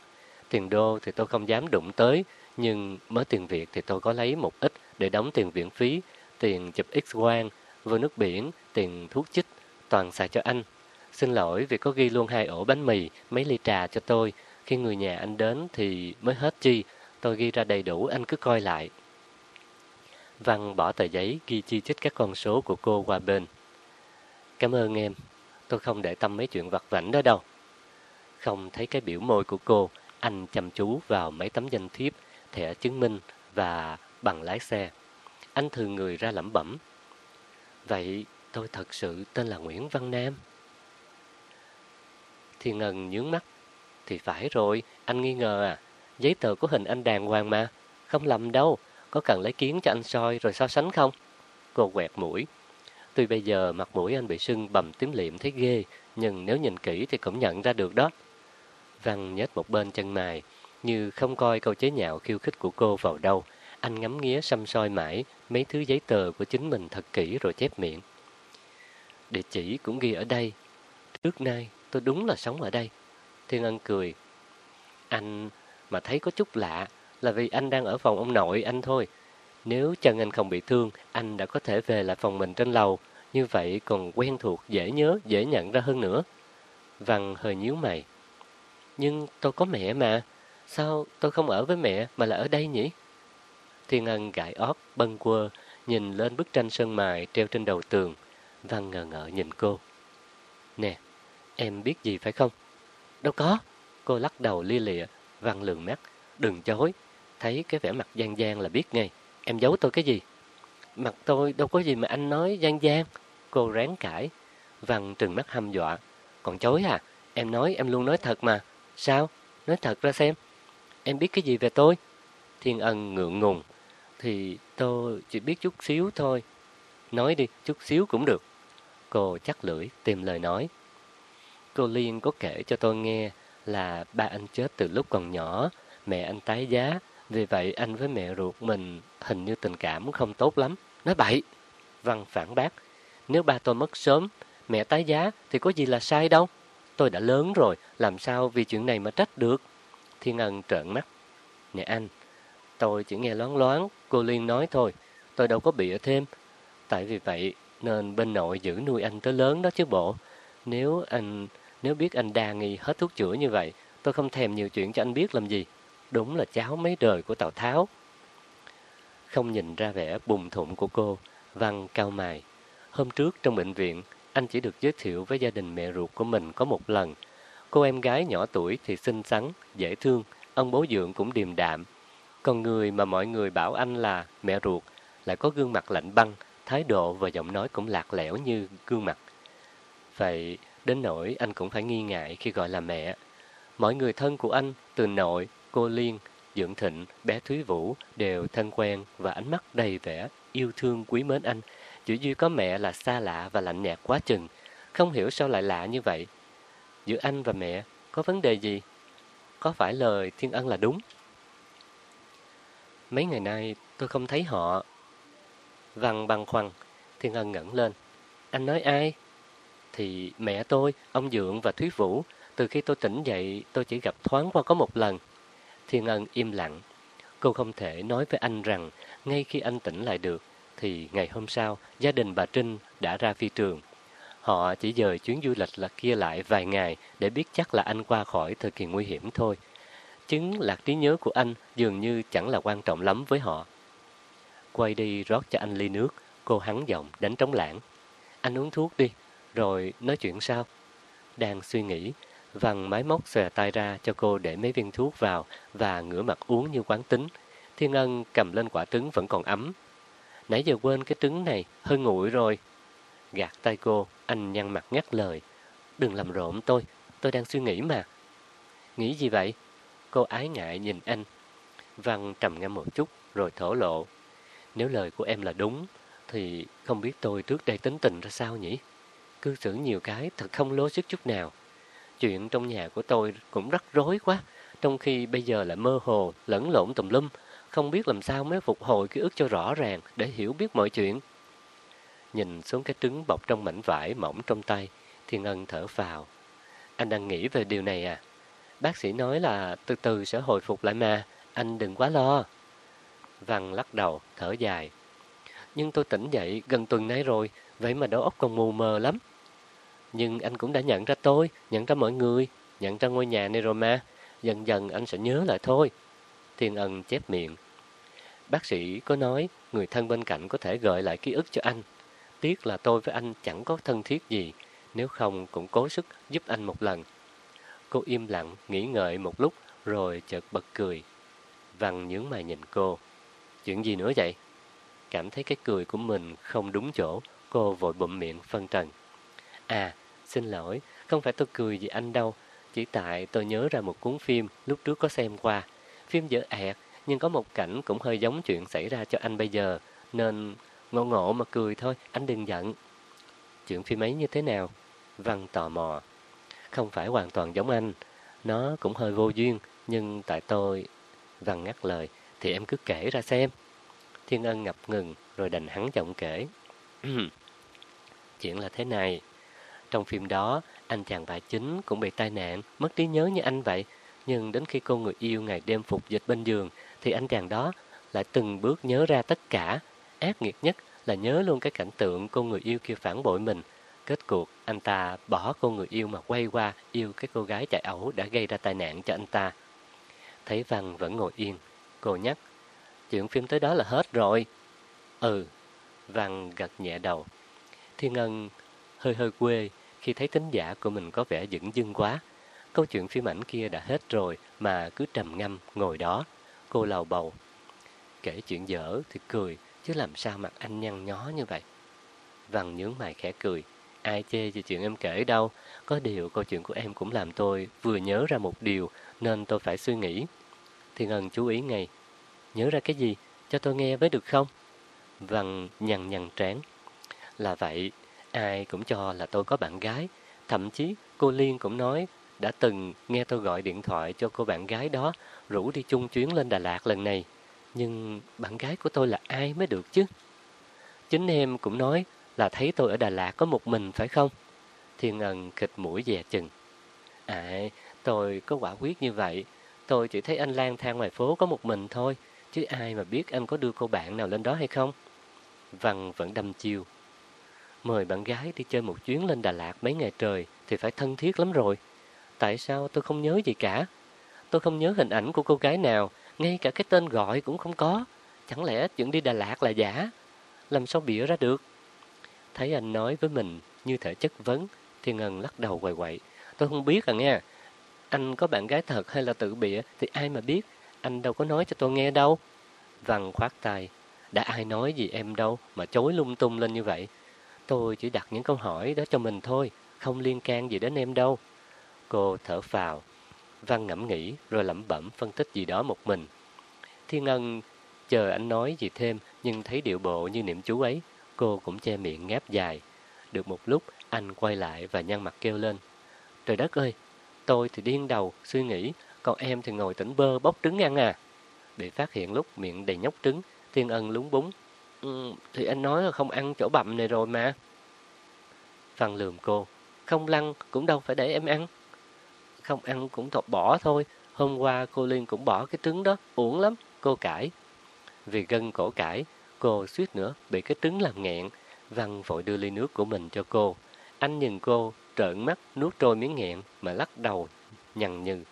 S1: Tiền đô thì tôi không dám đụng tới, nhưng mới tiền Việt thì tôi có lấy một ít để đóng tiền viện phí, tiền chụp x-quang, vô nước biển, tiền thuốc chích, toàn xài cho anh. Xin lỗi vì có ghi luôn hai ổ bánh mì, mấy ly trà cho tôi. Khi người nhà anh đến thì mới hết chi, tôi ghi ra đầy đủ, anh cứ coi lại. Văn bỏ tờ giấy ghi chi chích các con số của cô qua bên. Cảm ơn em, tôi không để tâm mấy chuyện vặt vảnh đó đâu. Không thấy cái biểu môi của cô, anh chăm chú vào mấy tấm danh thiếp, thẻ chứng minh và bằng lái xe. Anh thường người ra lẩm bẩm. Vậy tôi thật sự tên là Nguyễn Văn Nam thì Ngân nhướng mắt. Thì phải rồi, anh nghi ngờ à. Giấy tờ của hình anh đàng hoàng mà. Không lầm đâu, có cần lấy kiến cho anh soi rồi so sánh không? Cô quẹt mũi. Tuy bây giờ mặt mũi anh bị sưng bầm tím liệm thấy ghê, nhưng nếu nhìn kỹ thì cũng nhận ra được đó. Văn nhếch một bên chân mày, như không coi câu chế nhạo khiêu khích của cô vào đâu. Anh ngắm nghía xăm soi mãi mấy thứ giấy tờ của chính mình thật kỹ rồi chép miệng. Địa chỉ cũng ghi ở đây. Trước nay tôi đúng là sống ở đây. Thiên Ân cười. Anh mà thấy có chút lạ là vì anh đang ở phòng ông nội anh thôi. Nếu chân anh không bị thương, anh đã có thể về lại phòng mình trên lầu. Như vậy còn quen thuộc, dễ nhớ, dễ nhận ra hơn nữa. Văn hơi nhíu mày. Nhưng tôi có mẹ mà. Sao tôi không ở với mẹ mà là ở đây nhỉ? Thiên Ân gãi ót, bâng quơ, nhìn lên bức tranh sơn mài treo trên đầu tường. Văn ngờ ngợ nhìn cô. Nè, em biết gì phải không? Đâu có. Cô lắc đầu lia lịa, Văn lường mắt. Đừng chối, thấy cái vẻ mặt gian gian là biết ngay. Em giấu tôi cái gì? Mặt tôi đâu có gì mà anh nói gian gian. Cô ráng cãi. Văn trừng mắt hăm dọa. Còn chối à? Em nói em luôn nói thật mà. Sao? Nói thật ra xem. Em biết cái gì về tôi? Thiên Ân ngượng ngùng. Thì tôi chỉ biết chút xíu thôi. Nói đi, chút xíu cũng được. Cô chắc lưỡi tìm lời nói. Cô Liên có kể cho tôi nghe là ba anh chết từ lúc còn nhỏ, mẹ anh tái giá, vì vậy anh với mẹ ruột mình hình như tình cảm không tốt lắm. Nói bậy! Văn phản bác. Nếu ba tôi mất sớm, mẹ tái giá thì có gì là sai đâu. Tôi đã lớn rồi, làm sao vì chuyện này mà trách được. Thiên Ân trợn mắt. Nè anh, tôi chỉ nghe loáng loáng, cô Liên nói thôi. Tôi đâu có bịa thêm. Tại vì vậy nên bên nội giữ nuôi anh tới lớn đó chứ bộ. Nếu anh nếu biết anh đa nghi hết thuốc chữa như vậy, tôi không thèm nhiều chuyện cho anh biết làm gì. Đúng là cháu mấy đời của Tào Tháo. Không nhìn ra vẻ bùng thụng của cô, Văn cao mày. Hôm trước trong bệnh viện, anh chỉ được giới thiệu với gia đình mẹ ruột của mình có một lần. Cô em gái nhỏ tuổi thì xinh xắn, dễ thương, ông bố dượng cũng điềm đạm. Còn người mà mọi người bảo anh là mẹ ruột lại có gương mặt lạnh băng, thái độ và giọng nói cũng lạc lẽo như gương mặt. Vậy đến nỗi anh cũng phải nghi ngại khi gọi là mẹ. Mọi người thân của anh, từ nội, cô Liên, Dưỡng Thịnh, bé Thúy Vũ đều thân quen và ánh mắt đầy vẻ yêu thương quý mến anh. Chỉ duy có mẹ là xa lạ và lạnh nhạt quá chừng. Không hiểu sao lại lạ như vậy. Giữa anh và mẹ có vấn đề gì? Có phải lời Thiên Ân là đúng? Mấy ngày nay tôi không thấy họ. Văn băng khoăn, Thiên Ân ngẩng lên. Anh nói ai? Thì mẹ tôi, ông Dượng và Thúy Vũ, từ khi tôi tỉnh dậy tôi chỉ gặp thoáng qua có một lần. Thiên Ân im lặng. Cô không thể nói với anh rằng ngay khi anh tỉnh lại được, thì ngày hôm sau gia đình bà Trinh đã ra phi trường. Họ chỉ dời chuyến du lịch là kia lại vài ngày để biết chắc là anh qua khỏi thời kỳ nguy hiểm thôi. Chứng lạc trí nhớ của anh dường như chẳng là quan trọng lắm với họ. Quay đi rót cho anh ly nước, cô hắn giọng đánh trống lãng. Anh uống thuốc đi, rồi nói chuyện sao? Đang suy nghĩ, Văn máy móc xòe tay ra cho cô để mấy viên thuốc vào và ngửa mặt uống như quán tính. Thiên Ân cầm lên quả trứng vẫn còn ấm. Nãy giờ quên cái trứng này, hơi nguội rồi. Gạt tay cô, anh nhăn mặt ngắt lời. Đừng làm rộn tôi, tôi đang suy nghĩ mà. Nghĩ gì vậy? Cô ái ngại nhìn anh. Văn trầm ngâm một chút, rồi thổ lộ.
S2: Nếu lời của em là đúng, thì không biết tôi trước đây tính tình ra sao nhỉ? Cư xử nhiều cái thật không lố sức chút nào. Chuyện trong nhà của tôi cũng rắc rối quá, trong khi bây giờ lại mơ hồ, lẫn lộn tùm lum, không biết làm sao mới phục hồi ký ức cho rõ ràng để hiểu biết mọi chuyện. Nhìn xuống cái trứng bọc trong mảnh vải mỏng trong tay, Thiên Ân thở phào. Anh đang nghĩ về điều này à? Bác sĩ nói là từ từ sẽ hồi phục lại mà, anh đừng quá lo. Văn lắc đầu, thở dài. Nhưng tôi tỉnh dậy gần tuần nay rồi, vậy mà đầu óc còn mù mờ lắm. Nhưng anh cũng đã nhận ra tôi, nhận ra mọi người, nhận ra ngôi nhà này rồi mà. Dần dần anh sẽ nhớ lại thôi. Thiên Ân chép miệng. Bác sĩ có nói người thân bên cạnh có thể gợi lại ký ức cho anh. Tiếc là tôi với anh chẳng có thân thiết gì, nếu không cũng cố sức giúp anh một lần. Cô im lặng, nghĩ ngợi một lúc, rồi chợt bật cười. Văn nhướng mày nhìn cô. Chuyện gì nữa vậy? Cảm thấy cái cười của mình không đúng chỗ, cô vội bụm miệng phân trần. À, xin lỗi, không phải tôi cười vì anh đâu. Chỉ tại tôi nhớ ra một cuốn phim lúc trước có xem qua. Phim dở ẹt, nhưng có một cảnh cũng hơi giống chuyện xảy ra cho anh bây giờ. Nên ngộ ngộ mà cười thôi, anh đừng giận. Chuyện phim ấy như thế nào? Văn tò mò. Không phải hoàn toàn giống anh. Nó cũng hơi vô duyên, nhưng tại tôi... Văn ngắt lời, thì em cứ kể ra xem. Thiên Ân ngập ngừng, rồi đành hắn giọng kể. *clears throat* Chuyện là thế này. Trong phim đó, anh chàng bà chính cũng bị tai nạn, mất trí nhớ như anh vậy. Nhưng đến khi cô người yêu ngày đêm phục dịch bên giường, thì anh chàng đó lại từng bước nhớ ra tất cả. Ác nghiệt nhất là nhớ luôn cái cảnh tượng cô người yêu kia phản bội mình. Kết cuộc, anh ta bỏ cô người yêu mà quay qua yêu cái cô gái chạy ẩu đã gây ra tai nạn cho anh ta. Thấy Văn vẫn ngồi yên, cô nhắc, chuyện phim tới đó là hết rồi. Ừ, Văn gật nhẹ đầu. Thiên Ngân hơi hơi quê khi thấy tính giả của mình có vẻ dững dưng quá. Câu chuyện phim ảnh kia đã hết rồi mà cứ trầm ngâm ngồi đó. Cô lầu bầu. Kể chuyện dở thì cười, chứ làm sao mặt anh nhăn nhó như vậy. Văn nhướng mày khẽ cười. Ai chê về chuyện em kể đâu. Có điều câu chuyện của em cũng làm tôi vừa nhớ ra một điều nên tôi phải suy nghĩ. Thiên Ân chú ý ngay. Nhớ ra cái gì? Cho tôi nghe với được không? Văn nhằn nhằn trán. Là vậy, ai cũng cho là tôi có bạn gái. Thậm chí cô Liên cũng nói đã từng nghe tôi gọi điện thoại cho cô bạn gái đó rủ đi chung chuyến lên Đà Lạt lần này. Nhưng bạn gái của tôi là ai mới được chứ? Chính em cũng nói là thấy tôi ở Đà Lạt có một mình phải không? Thiên Ân kịch mũi dè chừng. À, tôi có quả quyết như vậy. Tôi chỉ thấy anh lang thang ngoài phố có một mình thôi. Chứ ai mà biết anh có đưa cô bạn nào lên đó hay không? Văn vẫn đâm chiêu. Mời bạn gái đi chơi một chuyến lên Đà Lạt mấy ngày trời thì phải thân thiết lắm rồi. Tại sao tôi không nhớ gì cả? Tôi không nhớ hình ảnh của cô gái nào, ngay cả cái tên gọi cũng không có. Chẳng lẽ chuyện đi Đà Lạt là giả? Làm sao bịa ra được? Thấy anh nói với mình như thể chất vấn, thì Ngân lắc đầu quậy quậy. Tôi không biết à nghe. Anh có bạn gái thật hay là tự bịa thì ai mà biết. Anh đâu có nói cho tôi nghe đâu. Văn khoát tay. Đã ai nói gì em đâu mà chối lung tung lên như vậy. Tôi chỉ đặt những câu hỏi đó cho mình thôi, không liên can gì đến em đâu. Cô thở phào. Văn ngẫm nghĩ rồi lẩm bẩm phân tích gì đó một mình. Thiên ân chờ anh nói gì thêm nhưng thấy điệu bộ như niệm chú ấy, cô cũng che miệng ngáp dài. Được một lúc, anh quay lại và nhăn mặt kêu lên. Trời đất ơi, tôi thì điên đầu, suy nghĩ, còn em thì ngồi tỉnh bơ bóc trứng ăn à. Bị phát hiện lúc miệng đầy nhóc trứng, Thiên Ân lúng búng. Ừ, thì anh nói là không ăn chỗ bậm này rồi mà. Văn lườm cô, không lăn cũng đâu phải để em ăn. Không ăn cũng thọc bỏ thôi, hôm qua cô Liên cũng bỏ cái trứng đó, uổng lắm, cô cãi. Vì gân cổ cãi, cô suýt nữa bị cái trứng làm nghẹn, Văn vội đưa ly nước của mình cho cô. Anh nhìn cô, trợn mắt, nuốt trôi miếng nghẹn mà lắc đầu, nhằn nhừ.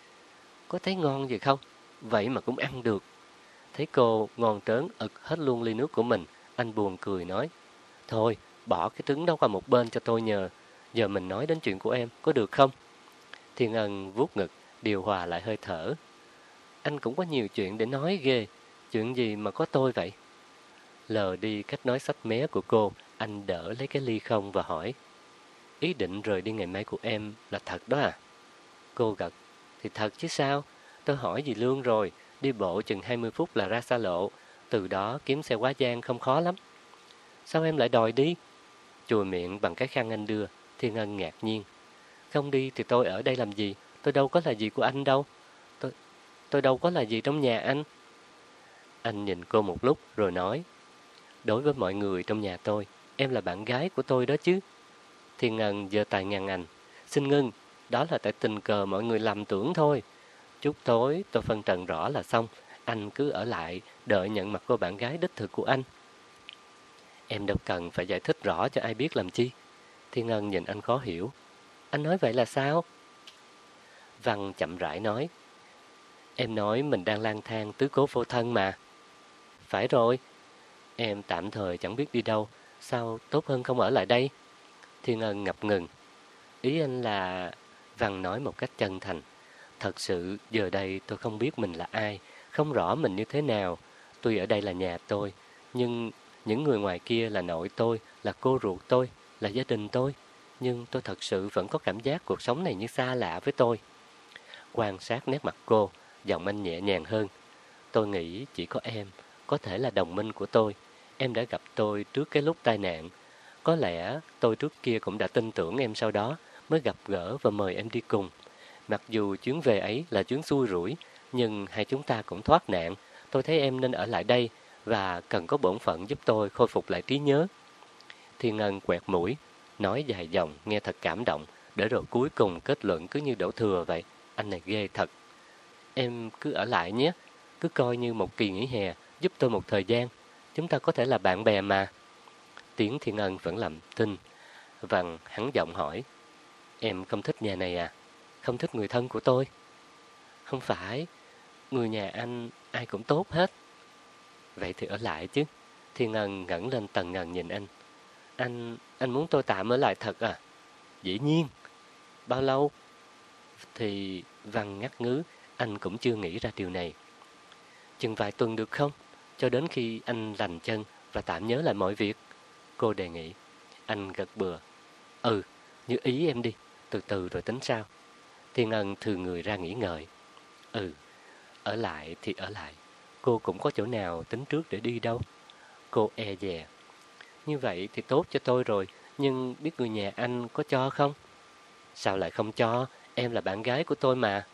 S2: Có thấy ngon gì không? Vậy mà cũng ăn được. Thấy cô ngon trớn ực hết luôn ly nước của mình, anh buồn cười nói. Thôi, bỏ cái trứng đó qua một bên cho tôi nhờ. Giờ mình nói đến chuyện của em, có được không? Thiên Ân vuốt ngực, điều hòa lại hơi thở. Anh cũng có nhiều chuyện để nói ghê. Chuyện gì mà có tôi vậy? Lờ đi cách nói sách mé của cô, anh đỡ lấy cái ly không và hỏi. Ý định rời đi ngày mai của em là thật đó à? Cô gật. Thì thật chứ sao? Tôi hỏi gì Lương rồi. Đi bộ chừng 20 phút là ra xa lộ. Từ đó kiếm xe quá gian không khó lắm. Sao em lại đòi đi? Chùi miệng bằng cái khăn anh đưa, Thiên Ân ngạc nhiên. Không đi thì tôi ở đây làm gì? Tôi đâu có là gì của anh đâu. Tôi, tôi đâu có là gì trong nhà anh. Anh nhìn cô một lúc rồi nói. Đối với mọi người trong nhà tôi, em là bạn gái của tôi đó chứ. Thiên Ân giơ tay ngăn anh. Xin ngưng, đó là tại tình cờ mọi người lầm tưởng thôi. Chút tối tôi phân trần rõ là xong. Anh cứ ở lại, đợi nhận mặt cô bạn gái đích thực của anh. Em đâu cần phải giải thích rõ cho ai biết làm chi. Thiên Ngân nhìn anh khó hiểu. Anh nói vậy là sao? Văn chậm rãi nói. Em nói mình đang lang thang tứ cố vô thân mà. Phải rồi. Em tạm thời chẳng biết đi đâu. Sao tốt hơn không ở lại đây? Thiên Ngân ngập ngừng. Ý anh là... Văn nói một cách chân thành. Thật sự giờ đây tôi không biết mình là ai, không rõ mình như thế nào. Tuy ở đây là nhà tôi, nhưng những người ngoài kia là nội tôi, là cô ruột tôi, là gia đình tôi. Nhưng tôi thật sự vẫn có cảm giác cuộc sống này như xa lạ với tôi. Quan sát nét mặt cô, giọng anh nhẹ nhàng hơn. Tôi nghĩ chỉ có em, có thể là đồng minh của tôi. Em đã gặp tôi trước cái lúc tai nạn. Có lẽ tôi trước kia cũng đã tin tưởng em sau đó, mới gặp gỡ và mời em đi cùng. Mặc dù chuyến về ấy là chuyến xui rủi, nhưng hai chúng ta cũng thoát nạn. Tôi thấy em nên ở lại đây và cần có bổn phận giúp tôi khôi phục lại trí nhớ. Thiên Ân quẹt mũi, nói dài dòng, nghe thật cảm động, để rồi cuối cùng kết luận cứ như đổ thừa vậy. Anh này ghê thật. Em cứ ở lại nhé, cứ coi như một kỳ nghỉ hè, giúp tôi một thời gian. Chúng ta có thể là bạn bè mà. Tiếng Thiên Ân vẫn làm tin. Vằng hắn giọng hỏi, em không thích nhà này à? Không thích người thân của tôi? Không phải, người nhà anh ai cũng tốt hết. Vậy thì ở lại chứ. Thiên Ngân ngẩng lên tầng ngần nhìn anh. Anh, anh muốn tôi tạm ở lại thật à? Dĩ nhiên. Bao lâu? Thì Văn ngắt ngứ, anh cũng chưa nghĩ ra điều này. Chừng vài tuần được không? Cho đến khi anh lành chân và tạm nhớ lại mọi việc. Cô đề nghị. Anh gật bừa. Ừ, như ý em đi, từ từ rồi tính sao. Thiên Ân thường người ra nghỉ ngợi. Ừ, ở lại thì ở lại. Cô cũng có chỗ nào tính trước để đi đâu. Cô e dè. Như vậy thì tốt cho tôi rồi, nhưng biết người nhà anh có cho không? Sao lại không cho? Em là bạn gái của tôi mà.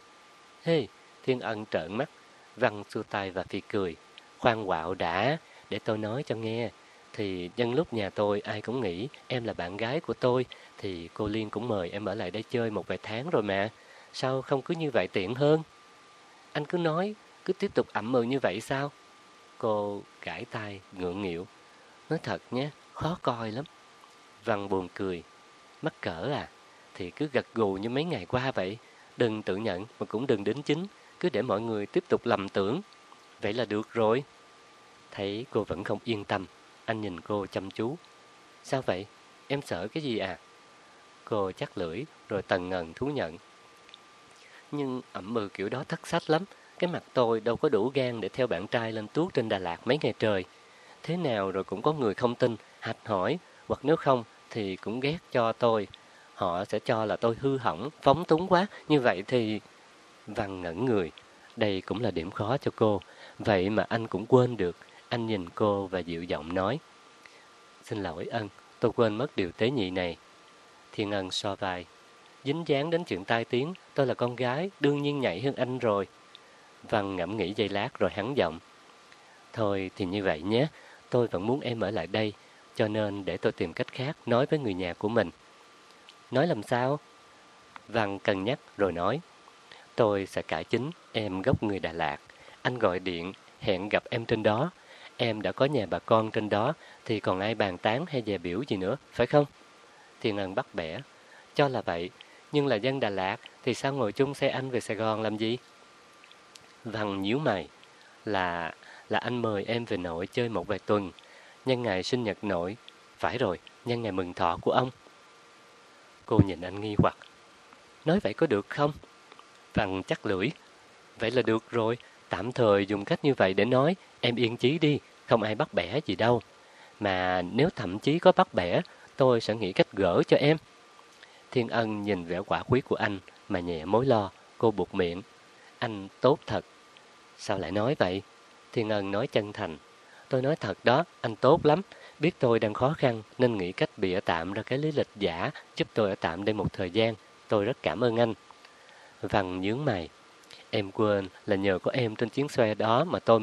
S2: Hey, Thiên Ân trợn mắt, văng xua tay và phi cười. Khoan quạo đã, để tôi nói cho nghe. Thì nhân lúc nhà tôi ai cũng nghĩ em là bạn gái của tôi, thì cô Liên cũng mời em ở lại đây chơi một vài tháng rồi mà. Sao không cứ như vậy tiện hơn? Anh cứ nói, cứ tiếp tục ẩm mừ như vậy sao? Cô gãi tay, ngượng nghịu. Nói thật nhé, khó coi lắm. Văn buồn cười. Mắc cỡ à? Thì cứ gật gù như mấy ngày qua vậy. Đừng tự nhận mà cũng đừng đến chính. Cứ để mọi người tiếp tục lầm tưởng. Vậy là được rồi. Thấy cô vẫn không yên tâm. Anh nhìn cô chăm chú. Sao vậy? Em sợ cái gì à? Cô chắc lưỡi rồi tần ngần thú nhận. Nhưng ẩm mừ kiểu đó thất sách lắm. Cái mặt tôi đâu có đủ gan để theo bạn trai lên tuốt trên Đà Lạt mấy ngày trời. Thế nào rồi cũng có người không tin, hạch hỏi, hoặc nếu không thì cũng ghét cho tôi. Họ sẽ cho là tôi hư hỏng, phóng túng quá, như vậy thì... Văn ngẩn người, đây cũng là điểm khó cho cô. Vậy mà anh cũng quên được. Anh nhìn cô và dịu giọng nói. Xin lỗi ân, tôi quên mất điều tế nhị này. Thiên ân so vai. Dính dáng đến chuyện tai tiếng, tôi là con gái, đương nhiên nhảy hơn anh rồi. Văn ngẫm nghĩ giây lát rồi hắn giọng. Thôi thì như vậy nhé, tôi vẫn muốn em ở lại đây, cho nên để tôi tìm cách khác nói với người nhà của mình. Nói làm sao? Văn cân nhắc rồi nói. Tôi sẽ cải chính em gốc người Đà Lạt. Anh gọi điện, hẹn gặp em trên đó. Em đã có nhà bà con trên đó, thì còn ai bàn tán hay dè biểu gì nữa, phải không? Thiên Ân bắt bẻ. Cho là vậy, nhưng là dân Đà Lạt, thì sao ngồi chung xe anh về Sài Gòn làm gì? Văn nhíu mày. Là là anh mời em về nội chơi một vài tuần, nhân ngày sinh nhật nội. Phải rồi, nhân ngày mừng thọ của ông. Cô nhìn anh nghi hoặc. Nói vậy có được không? Văn chắc lưỡi. Vậy là được rồi, tạm thời dùng cách như vậy để nói, em yên chí đi, không ai bắt bẻ gì đâu. Mà nếu thậm chí có bắt bẻ, tôi sẽ nghĩ cách gỡ cho em. Thiên Ân nhìn vẻ quả quyết của anh mà nhẹ mối lo, cô buộc miệng. Anh tốt thật. Sao lại nói vậy? Thiên Ân nói chân thành. tôi nói thật đó, anh tốt lắm. Biết tôi đang khó khăn nên nghĩ cách bịa tạm ra cái lý lịch giả giúp tôi ở tạm đây một thời gian. Tôi rất cảm ơn anh. Văn nhướng mày. Em quên là nhờ có em trên chuyến xe đó mà tôi